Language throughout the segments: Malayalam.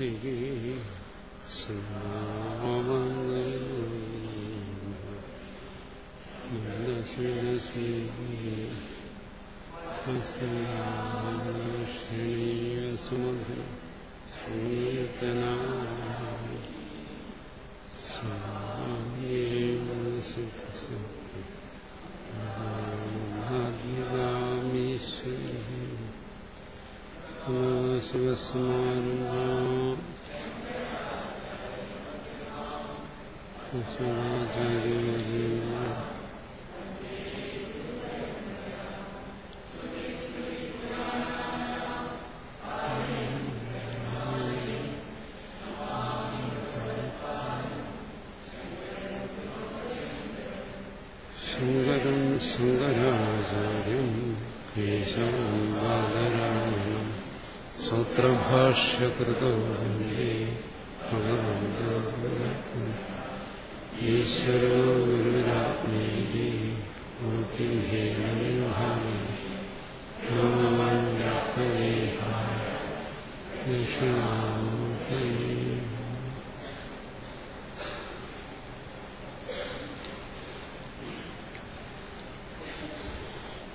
സ്വസ്തികി സുമധുര സങ്കീർത്തന ശിവസ്മാചാര്യ ശങ്കരം ശങ്കരാചാര്യം കേശവം ബാലരാമണം സൂത്രഭാഷ്യകൃതോ വന്ദേ ഈശ്വരോ ഗുരുരാത്മേതി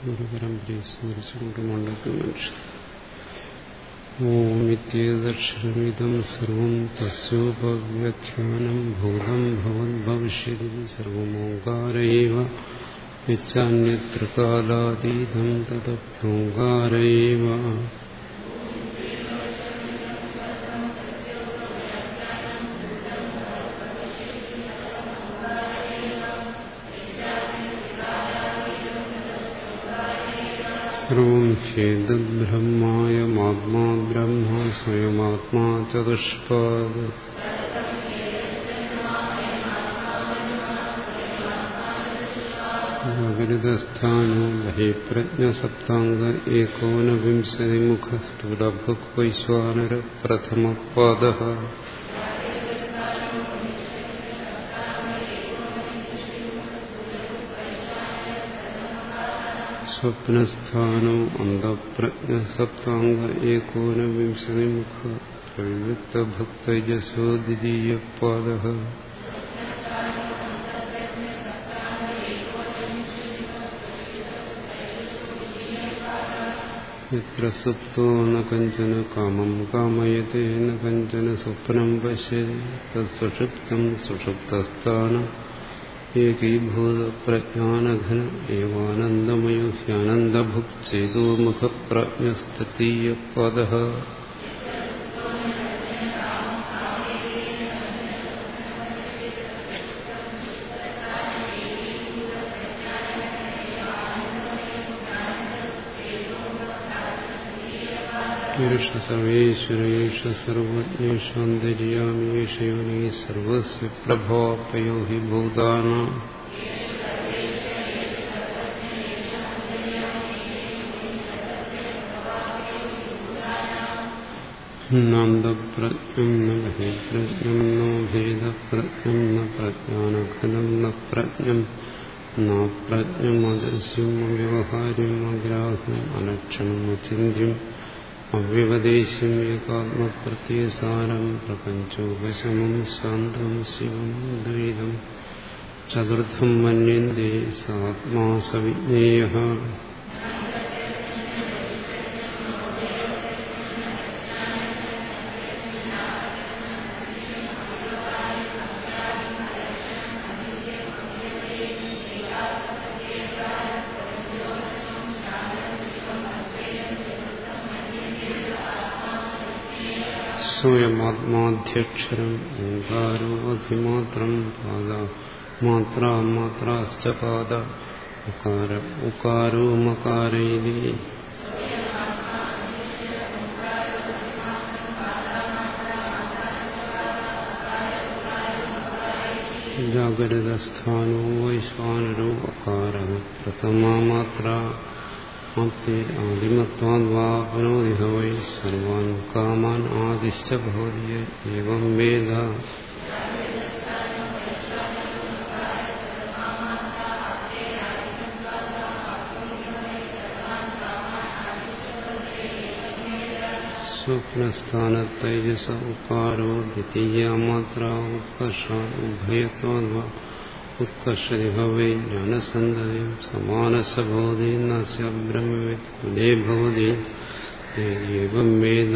ഗുരുപരമ്പരയെ സ്മരിച്ചുകൊണ്ട് മണ്ഡലത്തിൽ മനുഷ്യൻ ഓമിത്യേദക്ഷരമിതം സർവം തസ്യോപവ്യാഖ്യാനം ഭൂതം ഭവത് ഭവിഷ്യതി സർവമോങ്കാരൈവ യച്ചാന്യത്രകാലാതീതം തദഭ്യോങ്കാരൈവ സർവം ഹേതബ്രഹ്മായമാത്മാ ബ്രഹ്മ സ്വയമാത്മാ ചതുഷ്പാദ്. വിരുദ്ധസ്ഥാനോ ബഹിപ്രജ്ഞസപ്താംഗ ഏകോനവിംശതിമുഖ സ്ഥൂലഭുക്വൈശ്വാനര പ്രഥമപാദ സ്വപ്നസ്ഥാനോ അന്തപ്രജ്ഞസപ്താംഗ ഏകോനവിംശതിമുഖ പ്രയുക്തഭക്തജസോ ദ്വിതീയപാദ യത്ര സുപ്തോ ന കഞ്ചന കാമം കാമയത്തെ ന കഞ്ചന സ്വപ്നം പശ്യതി തത്സുഷുപ്തം സുഷുപ്തസ്ഥാനം ഏകീഭൂതപ്രജ്ഞാനഘന ഏവാനന്ദമയോ ഹ്യാനന്ദഭുക് ചേതോമുഖപ്രജ്ഞസ്തീയപദ യേഷ സർവേശ്വര യേഷ സർവജ്ഞേഷാന്തര്യാമി യേഷ യോനി സർവസ്യ പ്രഭാപയോ ഹി ഭൂതാനാം നാന്തപ്രജ്ഞം ന ബഹിപ്രജ്ഞം നോ ഭേദപ്രജ്ഞം न പ്രജ്ഞാനഘനം ന പ്രജ്ഞം ന പ്രജ്ഞം അദൃശ്യം അവ്യവഹാര്യം ഏകാത്മപ്രത്യസാരം പ്രപഞ്ചോപശമം ശാന്തം ശിവം ദ്വൈതം ചതുർത്ഥം മന്യന്തേ സാത്മാ സവിജ്ഞേയ സ്വയമാത്മാധ്യക്ഷരം ഓങ്കാരോ അധിമാത്രം പാദ മാത്ര മാത്രാശ്ച പാദ ഉകാര ഉകാരോ മകാരൈതി ജാഗ്രതസ്ഥാനോ വൈശ്വാനരോ അകാര പ്രഥമാ മാത്ര മത്തെ ആദിമത്വാദ്വാ പുനോദിഹ വൈ സർവാൻ കാമാൻ ആദിശ്ച ഭവതി ഏവം വേദ സ്വപ്നസ്ഥാനത്തൈജസ ഉക്കാരോ ദ്വിതീയമാത്ര ഉത്കർഷ ഉഭയത്വ ഉത്കർഷതി ഭവേ ജ്ഞാനസന്ധതയും സമാനസഭവതി നസ്യ ബ്രഹ്മവിത് കുലേ ഭവതി ഏവം വേദ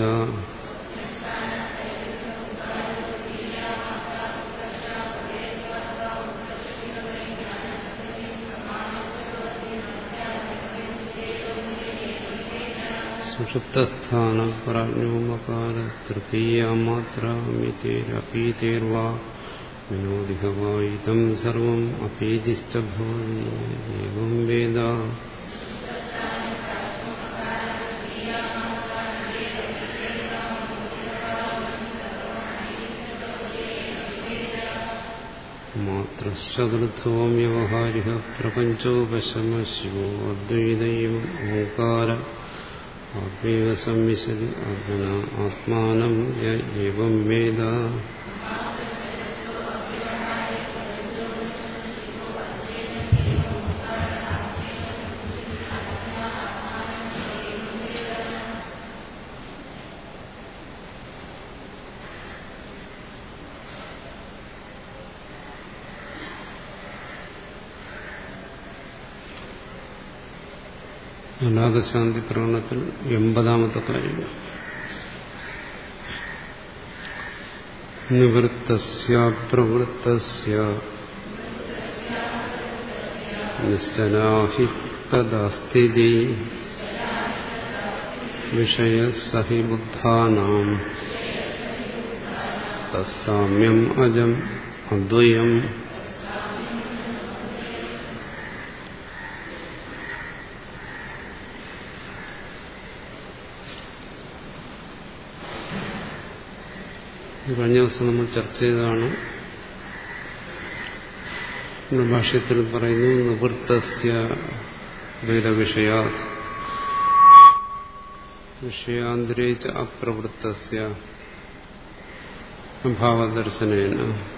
സുഷുപ്തസ്ഥാന പ്രാജ്ഞോമകാര തൃതീയമാത്രാമിതേരപീതേർവാ വിനോദിഹവായിതം സർവം അപീതിശ്ച ഭവതി ഏവം വേദ മാത്രശ്ചതുർത്ഥോം വ്യവഹാരിക പ്രപഞ്ചോപശമ ശിവോ അദ്വൈതൈവ ഓങ്കാര ആത്മൈവ സംവിശതി ആത്മന ആത്മാനം ഏവം വേദ അനാഥശാന്തി പ്രകടനത്തിൽ എൺപതാമത്തെ കാര്യം നിവൃത്തസ്യ പ്രവൃത്തസ്യ നിശ്ചലാഹി തദാസ്ഥിതി വിഷയസഹി ബുദ്ധാനാം തസ്സാമ്യം അജം അദ്വയം. കഴിഞ്ഞ ദിവസം നമ്മൾ ചർച്ച ചെയ്തതാണ് ഭാഷ്യത്തിൽ പറയുന്നു നിവൃത്തസ്യ വിഷയാന്തരേച്ച അപ്രവൃത്തസ്യ അഭാവദർശനേന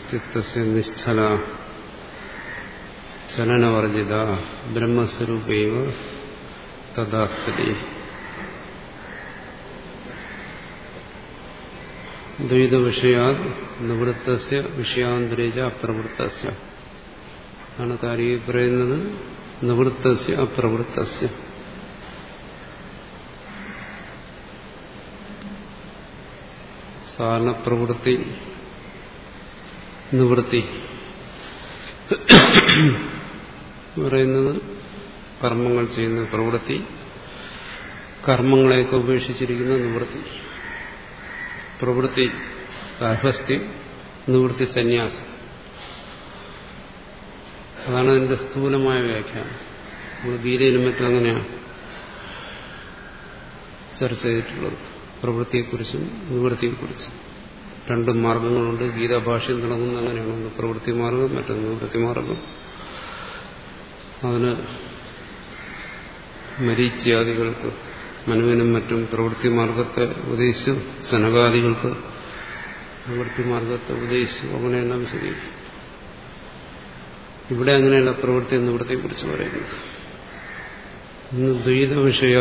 ചിത്തസ്യ നിശ്ചല ചലനവർജിത ബ്രഹ്മസ്വരൂപൈവ തഥാസ്ഥിതി. ദ്വൈത വിഷയാ നിവൃത്തസ്യ വിഷയാന്തരേജ അപ്രവൃത്തസ്യ. ആണ് കാര്യം പറയുന്നത്. നിവൃത്തസ്യ അപ്രവൃത്തസ്യ. സാധാരണ പ്രവൃത്തി നിവൃത്തി പറയുന്നത് കർമ്മങ്ങൾ ചെയ്യുന്ന പ്രവൃത്തി കർമ്മങ്ങളെയൊക്കെ ഉപേക്ഷിച്ചിരിക്കുന്ന നിവൃത്തി. പ്രവൃത്തി ഗർഭസ്ഥ്യം നിവൃത്തി സന്യാസം. അതാണ് അതിന്റെ സ്ഥൂലമായ വ്യാഖ്യാനം. നമ്മൾ ഗീതയിലും മറ്റും അങ്ങനെയാണ് ചർച്ച ചെയ്തിട്ടുള്ളത്. പ്രവൃത്തിയെക്കുറിച്ചും നിവൃത്തിയെക്കുറിച്ചും. രണ്ടും മാർഗങ്ങളുണ്ട്. ഗീതാഭാഷ്യം തുടങ്ങുന്ന അങ്ങനെയാണ്. ഒന്ന് പ്രവൃത്തി മാർഗം മറ്റൊന്ന് നിവൃത്തി മാർഗം. അതിന് മരീച്യാദികൾക്ക് മനുവിനും മറ്റും പ്രവൃത്തി മാർഗത്തെ ഉപദേശിച്ചു. സനകാദികൾക്ക് പ്രവൃത്തി മാർഗത്തെ ഉപദേശിച്ചു. അങ്ങനെയെല്ലാം വിശദീകരിക്കും ഇവിടെ അങ്ങനെയുള്ള പ്രവൃത്തി നിവൃത്തിയെക്കുറിച്ച് പറയുന്നത്. ഇന്ന് ദ്വൈത വിഷയ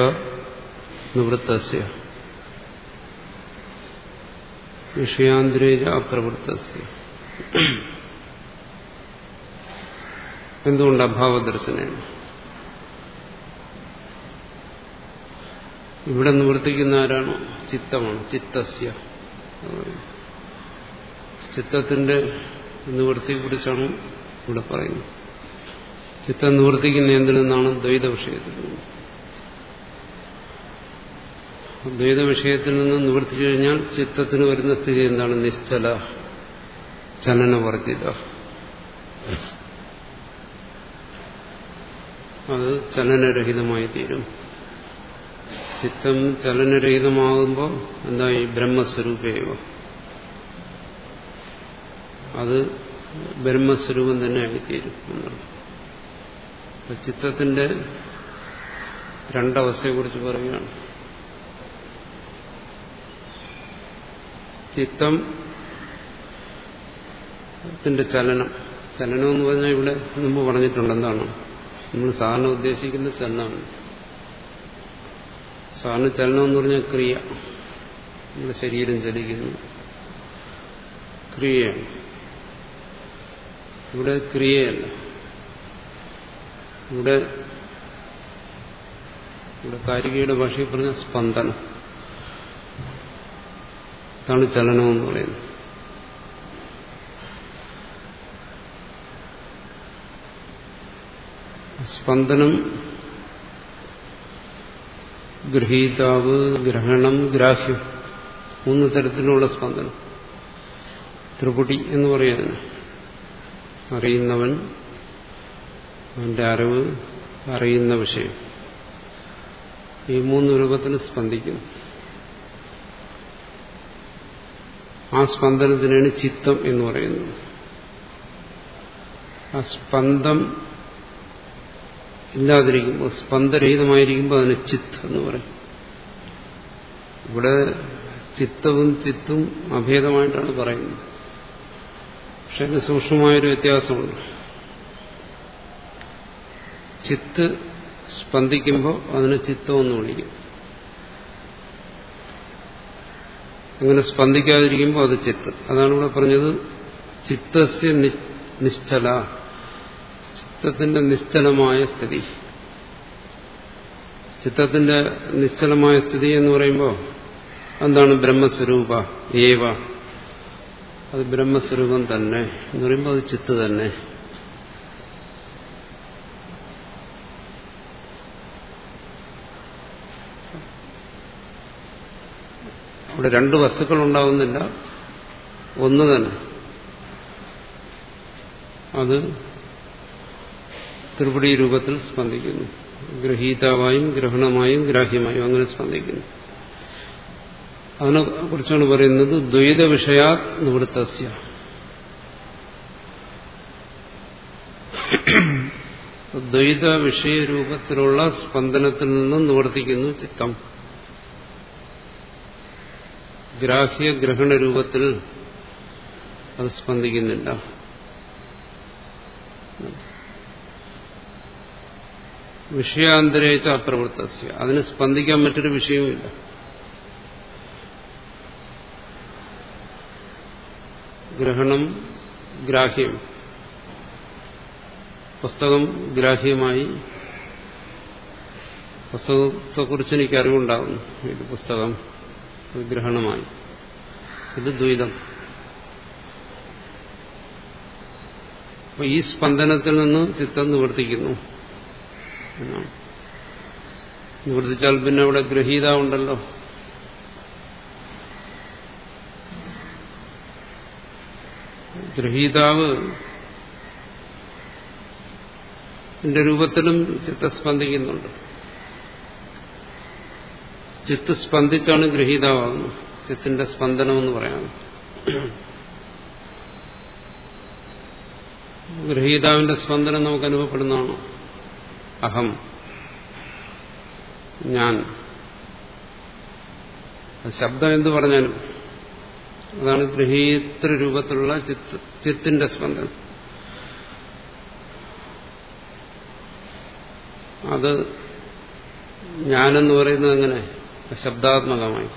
നിവൃത്തസ്യ. വിഷയാന്തരേജ അപ്രവൃത്തസ്യ എന്തുകൊണ്ട് അഭാവദർശനം ഇവിടെ നിവർത്തിക്കുന്ന ആരാണ്? ചിത്തമാണ്. ചിത്തസ്യ. ചിത്തത്തിന്റെ നിവൃത്തിയെക്കുറിച്ചാണ് ഇവിടെ പറയുന്നത്. ചിത്തം നിവർത്തിക്കുന്ന എന്തിൽ നിന്നാണ് ദ്വൈത വിഷയത്തിൽ ദ്വൈത വിഷയത്തിൽ നിന്ന് നിവർത്തിച്ചു കഴിഞ്ഞാൽ ചിത്തത്തിന് വരുന്ന സ്ഥിതി എന്താണ്? നിശ്ചല. ചലനവർജിത അത് ചലനരഹിതമായി തീരും. ചിത്തം ചലനരഹിതമാകുമ്പോൾ എന്താ ഈ ബ്രഹ്മസ്വരൂപേവ? അത് ബ്രഹ്മസ്വരൂപം തന്നെ ആയിത്തീരും എന്നാണ്. ചിത്തത്തിന്റെ രണ്ടവസ്ഥയെക്കുറിച്ച് പറയുകയാണ്. ചിത്തം ത്തിന്റെ ചലനം. ചലനം എന്ന് പറഞ്ഞാൽ ഇവിടെ മുമ്പ് പറഞ്ഞിട്ടുണ്ട് എന്താണ്? നമ്മൾ സാധാരണ ഉദ്ദേശിക്കുന്ന ചലനമാണ്. സാധാരണ ചലനം എന്ന് പറഞ്ഞാൽ ക്രിയ. നമ്മുടെ ശരീരം ചലിക്കുന്നു. ക്രിയയാണ് ഇവിടെ ക്രിയയല്ല. ഇവിടെ ഇവിടെ കാരികയുടെ ഭാഷയിൽ പറഞ്ഞ സ്പന്ദനം. അതാണ് എന്ന് പറയുന്നത്. സ്പന്ദനം ഗ്രഹീതാവ് ഗ്രഹണം ഗ്രാഹ്യം. മൂന്ന് തരത്തിലുള്ള സ്പന്ദനം. ത്രിപുടി എന്ന് പറയുന്നത് അറിയുന്നവൻ അവന്റെ അറിവ് അറിയുന്ന വിഷയം. ഈ മൂന്ന് രൂപത്തിന് സ്പന്ദിക്കുന്നു. ആ സ്പന്ദനത്തിനാണ് ചിത്തം എന്ന് പറയുന്നത്. ആ സ്പന്ദം ഇല്ലാതിരിക്കുമ്പോൾ സ്പന്ദരഹിതമായിരിക്കുമ്പോൾ അതിന് ചിത്ത് എന്ന് പറയും. ഇവിടെ ചിത്തവും ചിത്തും അഭേദമായിട്ടാണ് പറയുന്നത്. പക്ഷെ അതിന് സൂക്ഷ്മമായൊരു വ്യത്യാസമുണ്ട്. ചിത്ത് സ്പന്ദിക്കുമ്പോൾ അതിന് ചിത്തമെന്ന് വിളിക്കും. അങ്ങനെ സ്പന്ദിക്കാതിരിക്കുമ്പോൾ അത് ചിത്ത്. അതാണ് ഇവിടെ പറഞ്ഞത് ചിത്തസ്യ നിശ്ചല. ചിത്തത്തിന്റെ നിശ്ചലമായ സ്ഥിതി. ചിത്തത്തിന്റെ നിശ്ചലമായ സ്ഥിതി എന്ന് പറയുമ്പോൾ എന്താണ് ബ്രഹ്മസ്വരൂപ? ഏവ. അത് ബ്രഹ്മസ്വരൂപം തന്നെ. എന്ന് പറയുമ്പോൾ അത് ചിത്ത് തന്നെ. അവിടെ രണ്ട് വസ്തുക്കൾ ഉണ്ടാവുന്നില്ല ഒന്ന് തന്നെ. അത് ത്രിപുടി രൂപത്തിൽ സ്പന്ദിക്കുന്നു. ഗ്രഹീതാവായും ഗ്രഹണമായും ഗ്രാഹ്യമായും അങ്ങനെ സ്പന്ദിക്കുന്നു. അതിനെ കുറിച്ചാണ് പറയുന്നത് ദ്വൈത വിഷയാ നിവൃത്തസ്യ. ദ്വൈത വിഷയരൂപത്തിലുള്ള സ്പന്ദനത്തിൽ നിന്നും നിവർത്തിക്കുന്നു ചിത്തം. ഗ്രാഹ്യ ഗ്രഹണ രൂപത്തിൽ അത് സ്പന്ദിക്കുന്നില്ല. വിഷയാന്തരേച്ച അപ്രവൃത്തസ്യ അതിന് സ്പന്ദിക്കാൻ മറ്റൊരു വിഷയവുമില്ല. ഗ്രഹണം ഗ്രാഹ്യം. പുസ്തകം ഗ്രാഹ്യമായി. പുസ്തകത്തെക്കുറിച്ച് എനിക്ക് അറിവുണ്ടാകുന്നു ഇത് പുസ്തകം ഗ്രഹണമായി. ഇത് ദ്വൈതം. അപ്പൊ ഈ സ്പന്ദനത്തിൽ നിന്ന് ചിത്തം നിവർത്തിക്കുന്നു. എന്നാണ് നിവർത്തിച്ചാൽ പിന്നെ അവിടെ ഗ്രഹീത ഉണ്ടല്ലോ ഗ്രഹീതാവ് രൂപത്തിലും ചിത്ത സ്പന്ദിക്കുന്നുണ്ട് ചിത്ത് സ്പന്ദിച്ചാണ് ഗ്രഹീതാവുന്നത് ചിത്തിന്റെ സ്പന്ദനമെന്ന് പറയാം. ഗ്രഹീതാവിന്റെ സ്പന്ദനം നമുക്ക് അനുഭവപ്പെടുന്നതാണ്? അഹം ഞാൻ. ശബ്ദം എന്ത് പറഞ്ഞാലും അതാണ് ഗ്രഹീതൃ രൂപത്തിലുള്ള ചിത്ത് ചിത്തിന്റെ സ്പന്ദനം. അത് ഞാനെന്ന് പറയുന്നത് എങ്ങനെ? ശബ്ദാത്മകമായി.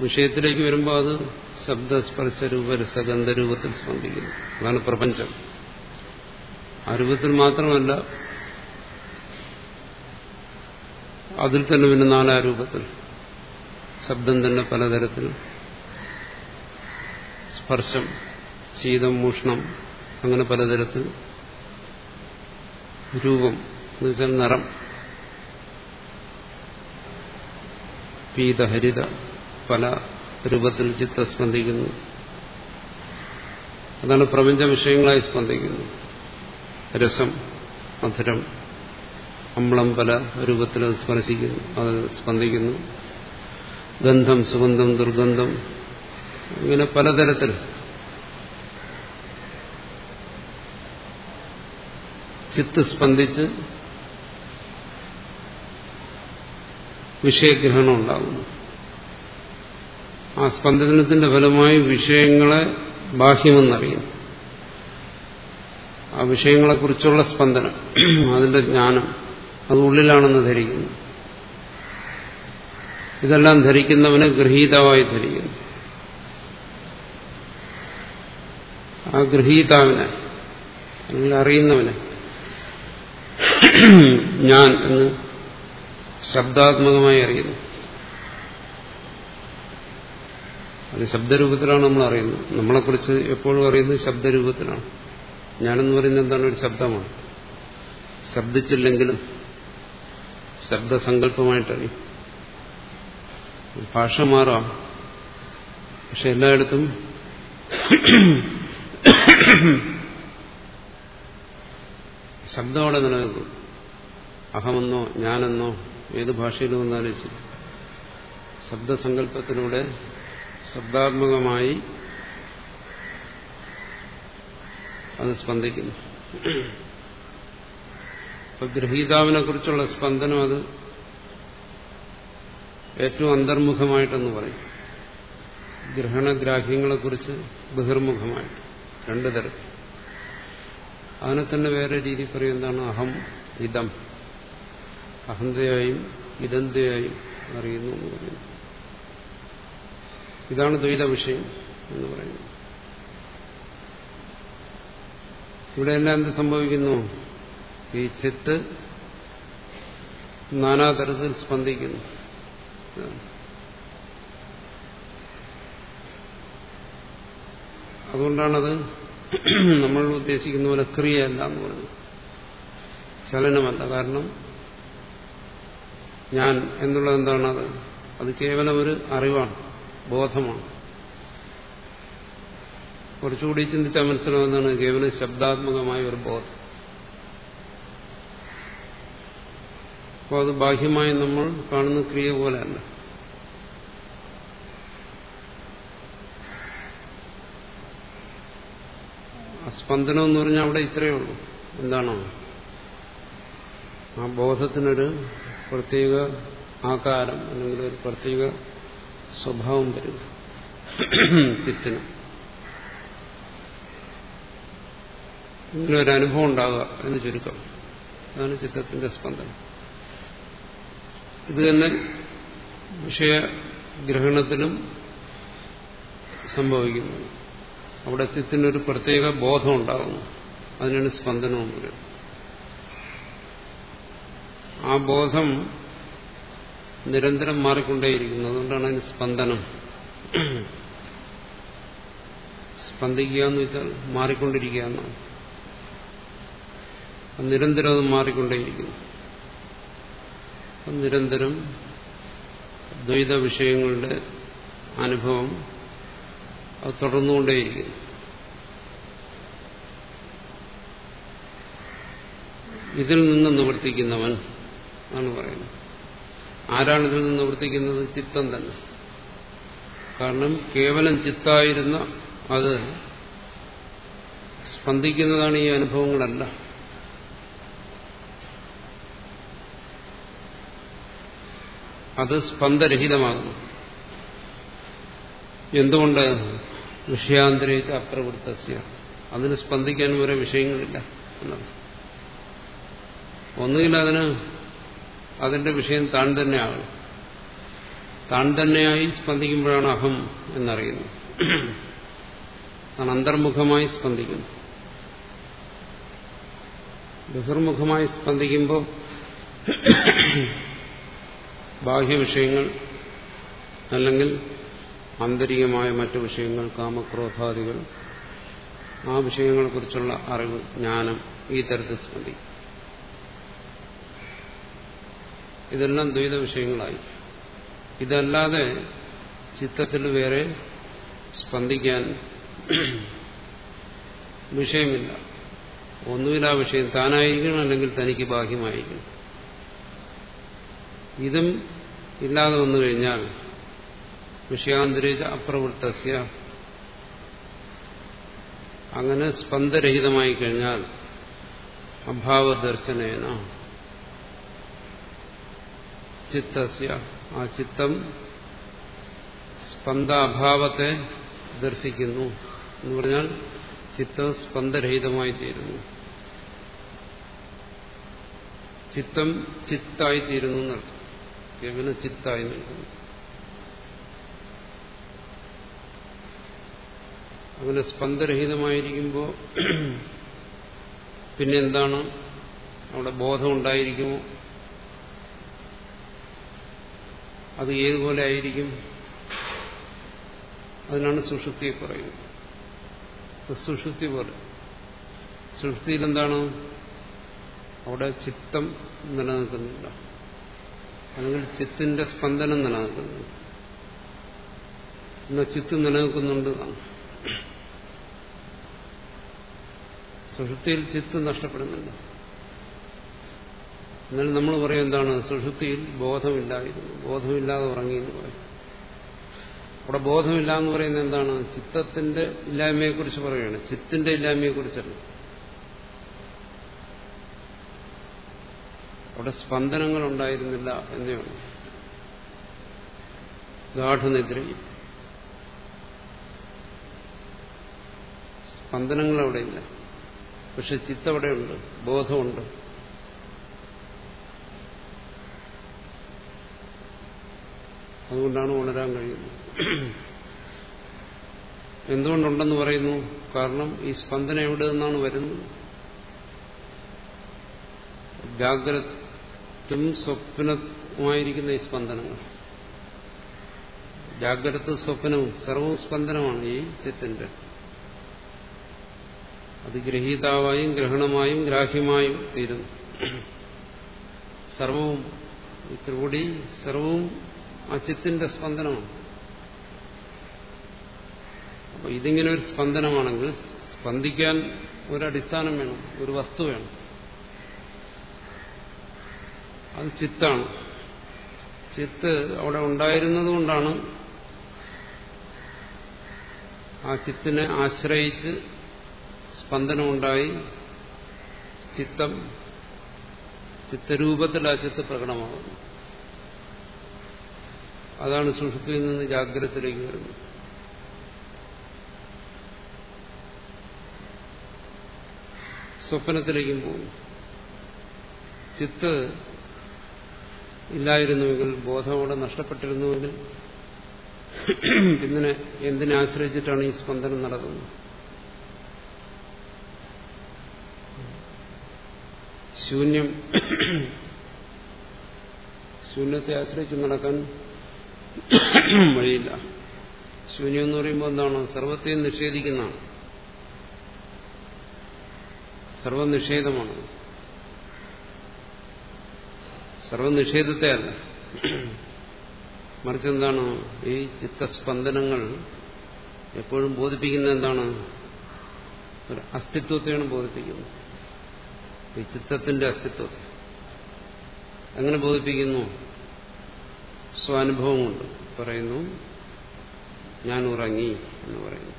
വിഷയത്തിലേക്ക് വരുമ്പോൾ അത് ശബ്ദസ്പർശ രൂപ രസഗന്ധ രൂപത്തിൽ സ്പന്ദിക്കുന്നു. അതാണ് പ്രപഞ്ചം. ആ രൂപത്തിൽ മാത്രമല്ല. അതിൽ തന്നെ പിന്നെ നാലാ രൂപത്തിൽ. ശബ്ദം തന്നെ പലതരത്തിൽ. സ്പർശം ശീതം മൂഷ്ണം അങ്ങനെ പലതരത്തിൽ. രൂപം എന്നുവെച്ചാൽ നിറം. പീതഹരിത പല രൂപത്തിൽ ചിത്രം സ്പന്ദിക്കുന്നു. അതാണ് പ്രപഞ്ച വിഷയങ്ങളായി സ്പന്ദിക്കുന്നു. രസം മധുരം അമ്ളം പല രൂപത്തിൽ അത് സ്പർശിക്കുന്നു അത് സ്പന്ദിക്കുന്നു. ഗന്ധം സുഗന്ധം ദുർഗന്ധം ഇങ്ങനെ പലതരത്തിൽ. ചിത്ത് സ്പന്ദിച്ച് വിഷയഗ്രഹണം ഉണ്ടാകുന്നു. ആ സ്പന്ദനത്തിന്റെ ഫലമായി വിഷയങ്ങളെ ബാഹ്യമെന്നറിയും ആ വിഷയങ്ങളെക്കുറിച്ചുള്ള സ്പന്ദനം അതിന്റെ ജ്ഞാനം അത് ഉള്ളിലാണെന്ന് ധരിക്കുന്നു. ഇതെല്ലാം ധരിക്കുന്നവന് ഗൃഹീതാവായി ധരിക്കുന്നു. ആ ഗൃഹീതാവിനെ അല്ലെങ്കിൽ അറിയുന്നവനെ ഞാൻ എന്ന് ശബ്ദാത്മകമായി അറിയുന്നു. അത് ശബ്ദരൂപത്തിലാണ് നമ്മൾ അറിയുന്നത്. നമ്മളെക്കുറിച്ച് എപ്പോഴും അറിയുന്നത് ശബ്ദരൂപത്തിലാണ്. ഞാനെന്ന് പറയുന്നത് എന്താണ്? ഒരു ശബ്ദമാണ്. ശബ്ദിച്ചില്ലെങ്കിലും ശബ്ദസങ്കല്പമായിട്ടറിയും ഭാഷ മാറാം. പക്ഷെ എല്ലായിടത്തും ശബ്ദം അവിടെ നിലനിൽക്കും അഹമെന്നോ ഞാനെന്നോ ഏത് ഭാഷയിലും വന്നാലും ശബ്ദസങ്കല്പത്തിലൂടെ ശബ്ദാത്മകമായി അത് സ്പന്ദിക്കുന്നു. ഇപ്പൊ ഗ്രഹീതാവിനെ കുറിച്ചുള്ള സ്പന്ദനം അത് ഏറ്റവും അന്തർമുഖമായിട്ടെന്ന് പറയും. ഗ്രഹണഗ്രാഹ്യങ്ങളെക്കുറിച്ച് ബഹിർമുഖമായിട്ട് രണ്ടു തരത്തിൽ അതിനെ തന്നെ വേറെ രീതി പറയും എന്താണ്? അഹം ഇതം. അഹന്തയായും ഇതന്തയായും അറിയുന്നു എന്ന് പറയുന്നു. ഇതാണ് ദ്വൈത വിഷയം എന്ന് പറയുന്നത്. ഇവിടെ എല്ലാം എന്ത് സംഭവിക്കുന്നു? ഈ ചിത്ത് നാനാതരത്തിൽ സ്പന്ദിക്കുന്നു. അതുകൊണ്ടാണത് നമ്മൾ ഉദ്ദേശിക്കുന്ന പോലെ ക്രിയയല്ല എന്ന് പറഞ്ഞു ചലനമല്ല. കാരണം ഞാൻ എന്നുള്ളത് എന്താണത്? അത് കേവലം ഒരു അറിവാണ് ബോധമാണ്. കുറച്ചുകൂടി ചിന്തിച്ചാൽ മനസ്സിലാവുന്നതാണ് കേവലം ശബ്ദാത്മകമായ ഒരു ബോധം. അപ്പോൾ അത് ബാഹ്യമായി നമ്മൾ കാണുന്ന ക്രിയ പോലെയല്ല. സ്പന്ദനം എന്ന് പറഞ്ഞാൽ അവിടെ ഇത്രയേ ഉള്ളൂ. എന്താണോ? ആ ബോധത്തിനൊരു പ്രത്യേക ആകാരം അല്ലെങ്കിൽ ഒരു പ്രത്യേക സ്വഭാവം വരും. ചിത്തിന്. ഇങ്ങനെ ഒരു അനുഭവം ഉണ്ടാകുക എന്ന് ചുരുക്കം. അതാണ് ചിത്രത്തിന്റെ സ്പന്ദനം. ഇത് തന്നെ വിഷയഗ്രഹണത്തിലും സംഭവിക്കുന്നു. അവിടെ ചിത്തിനൊരു പ്രത്യേക ബോധം ഉണ്ടാകുന്നു. അതിനാണ് സ്പന്ദനവും എന്ന് ആ ബോധം നിരന്തരം മാറിക്കൊണ്ടേയിരിക്കുന്നു. അതുകൊണ്ടാണ് അതിന് സ്പന്ദനം. സ്പന്ദിക്കുക എന്ന് വെച്ചാൽ മാറിക്കൊണ്ടിരിക്കുക എന്നാണ്. നിരന്തരം അത് മാറിക്കൊണ്ടേയിരിക്കുന്നു. നിരന്തരം ദ്വൈത വിഷയങ്ങളുടെ അനുഭവം അത് തുടർന്നുകൊണ്ടേയിരിക്കുന്നു. ഇതിൽ നിന്ന് നിവർത്തിക്കുന്നവൻ ആണ് പറയുന്നത്. ആരാണ് ഇതിൽ നിന്ന് നിവർത്തിക്കുന്നത്? ചിത്തം തന്നെ. കാരണം കേവലം ചിത്തായിരുന്ന അത് സ്പന്ദിക്കുന്നതാണ് ഈ അനുഭവങ്ങളല്ല. അത് സ്പന്ദരഹിതമാകുന്നു. എന്തുകൊണ്ട് വിഷയാന്തരിച്ച അപ്രവൃത്തസ്യ അതിന് സ്പന്ദിക്കാൻ വരെ വിഷയങ്ങളില്ല എന്നാണ്. ഒന്നുകിൽ അതിന് അതിന്റെ വിഷയം താൻ തന്നെയാകണം താൻ തന്നെയായി സ്പന്ദിക്കുമ്പോഴാണ് അഹം എന്നറിയുന്നത്. താൻ അന്തർമുഖമായി സ്പന്ദിക്കുന്നു. ബഹിർമുഖമായി സ്പന്ദിക്കുമ്പോൾ ബാഹ്യവിഷയങ്ങൾ അല്ലെങ്കിൽ ആന്തരികമായ മറ്റു വിഷയങ്ങൾ കാമക്രോധാദികൾ ആ വിഷയങ്ങളെക്കുറിച്ചുള്ള അറിവ് ജ്ഞാനം ഈ തരത്തിൽ സ്മൃതി ഇതെല്ലാം ദ്വൈത വിഷയങ്ങളായി. ഇതല്ലാതെ ചിത്തത്തിൽ വേറെ സ്പന്ദിക്കാൻ വിഷയമില്ല. ഒന്നുമില്ല വിഷയം. താനായിരിക്കണം അല്ലെങ്കിൽ തനിക്ക് ബാഹ്യമായിരിക്കണം. ഇതും ഇല്ലാതെ വന്നു കഴിഞ്ഞാൽ വിഷയാന്തരിച്ച അപ്രവൃത്തസ്യ. അങ്ങനെ സ്പന്ദരഹിതമായി കഴിഞ്ഞാൽ അഭാവദർശനേന ചിത്തസ്യ. ആ ചിത്തം സ്പന്ദാഭാവത്തെ ദർശിക്കുന്നു എന്ന് പറഞ്ഞാൽ ചിത്തം സ്പന്ദരഹിതമായി തീരുന്നു. ചിത്തം ചിത്തായി തീരുന്നു എന്നർത്ഥം യവിന് ചിത്തായി നിൽക്കുന്നു അങ്ങനെ സ്പന്ദരഹിതമായിരിക്കുമ്പോൾ പിന്നെന്താണ്? അവിടെ ബോധമുണ്ടായിരിക്കുമോ? അത് ഏതുപോലെ ആയിരിക്കും? അതിനാണ് സുഷുപ്തി പറയുന്നത്. സുഷുപ്തി പോലെ. സുഷുപ്തിയിൽ എന്താണ് അവിടെ ചിത്തം നിലനിൽക്കുന്നില്ല അല്ലെങ്കിൽ ചിത്തിന്റെ സ്പന്ദനം നിലനിൽക്കുന്നു. എന്നാൽ ചിത്ത് നിലനിൽക്കുന്നുണ്ട്. സുഷുപ്തിയിൽ ചിത്ത് നഷ്ടപ്പെടുന്നുണ്ട് എന്നാലും നമ്മൾ പറയും എന്താണ്? സുഷുപ്തിയിൽ ബോധമില്ലായിരുന്നു. ബോധമില്ലാതെ ഉറങ്ങി എന്ന് പറയും. അവിടെ ബോധമില്ല എന്ന് പറയുന്നത് എന്താണ്? ചിത്തത്തിന്റെ ഇല്ലായ്മയെക്കുറിച്ച് പറയുകയാണ് ചിത്തിന്റെ ഇല്ലായ്മയെക്കുറിച്ചല്ല. അവിടെ സ്പന്ദനങ്ങൾ ഉണ്ടായിരുന്നില്ല എന്നേ ഉള്ളൂ. ഗാഠനിദ്രയും സ്പന്ദനങ്ങൾ അവിടെയില്ല പക്ഷെ ചിത്തവിടെയുണ്ട് ബോധമുണ്ട്. അതുകൊണ്ടാണ് ഉണരാൻ കഴിയുന്നത്. എന്തുകൊണ്ടുണ്ടെന്ന് പറയുന്നു? കാരണം ഈ സ്പന്ദനം എവിടെ നിന്നാണ് വരുന്നത്? ജാഗ്രതും സ്വപ്നവുമായിരിക്കുന്ന ഈ സ്പന്ദനങ്ങൾ. ജാഗ്രത സ്വപ്നവും സർവവും സ്പന്ദനമാണ് ഈ ചിത്തിന്റെ. അത് ഗ്രഹീതാവായും ഗ്രഹണമായും ഗ്രാഹ്യമായും തീരുന്നു. സർവവും ത്രികൂടി സർവവും ആ ചിത്തിന്റെ സ്പന്ദനമാണ്. അപ്പൊ ഇതിങ്ങനെ ഒരു സ്പന്ദനമാണെങ്കിൽ സ്പന്ദിക്കാൻ ഒരടിസ്ഥാനം വേണം ഒരു വസ്തു വേണം. അത് ചിത്താണ്. ചിത്ത് അവിടെ ഉണ്ടായിരുന്നതുകൊണ്ടാണ് ആ ചിത്തിനെ ആശ്രയിച്ച് സ്പന്ദനമുണ്ടായി. ചിത്തം ചിത്തരൂപത്തിൽ ആ ചിത്ത് പ്രകടമാകുന്നു. അതാണ് സുഷുപ്തിയിൽ നിന്ന് ജാഗ്രതത്തിലേക്ക് വരുന്നത്. സ്വപ്നത്തിലേക്കും പോകും ചിത്ത് ഇല്ലായിരുന്നുവെങ്കിൽ ബോധം അവിടെ നഷ്ടപ്പെട്ടിരുന്നുവെങ്കിൽ പിന്നെ എന്തിനെ ആശ്രയിച്ചിട്ടാണ് ഈ സ്പന്ദനം നടക്കുന്നത്? ശൂന്യം ശൂന്യത്തെ ആശ്രയിച്ച് നടക്കാൻ വഴിയില്ല. ശൂന്യം എന്ന് പറയുമ്പോൾ എന്താണ്? സർവത്തെയും നിഷേധിക്കുന്നതാണ്. സർവനിഷേധമാണ് സർവനിഷേധത്തെ അല്ല മറിച്ച് എന്താണ് ഈ ചിത്തസ്പന്ദനങ്ങൾ എപ്പോഴും ബോധിപ്പിക്കുന്ന എന്താണ്? ഒരു അസ്തിത്വത്തെയാണ് ബോധിപ്പിക്കുന്നത്. ഈ ചിത്തത്തിന്റെ അസ്തിത്വത്തെ അങ്ങനെ ബോധിപ്പിക്കുന്നു? സ്വാനുഭവം കൊണ്ട് പറയുന്നു ഞാൻ ഉറങ്ങി എന്ന് പറയുന്നു.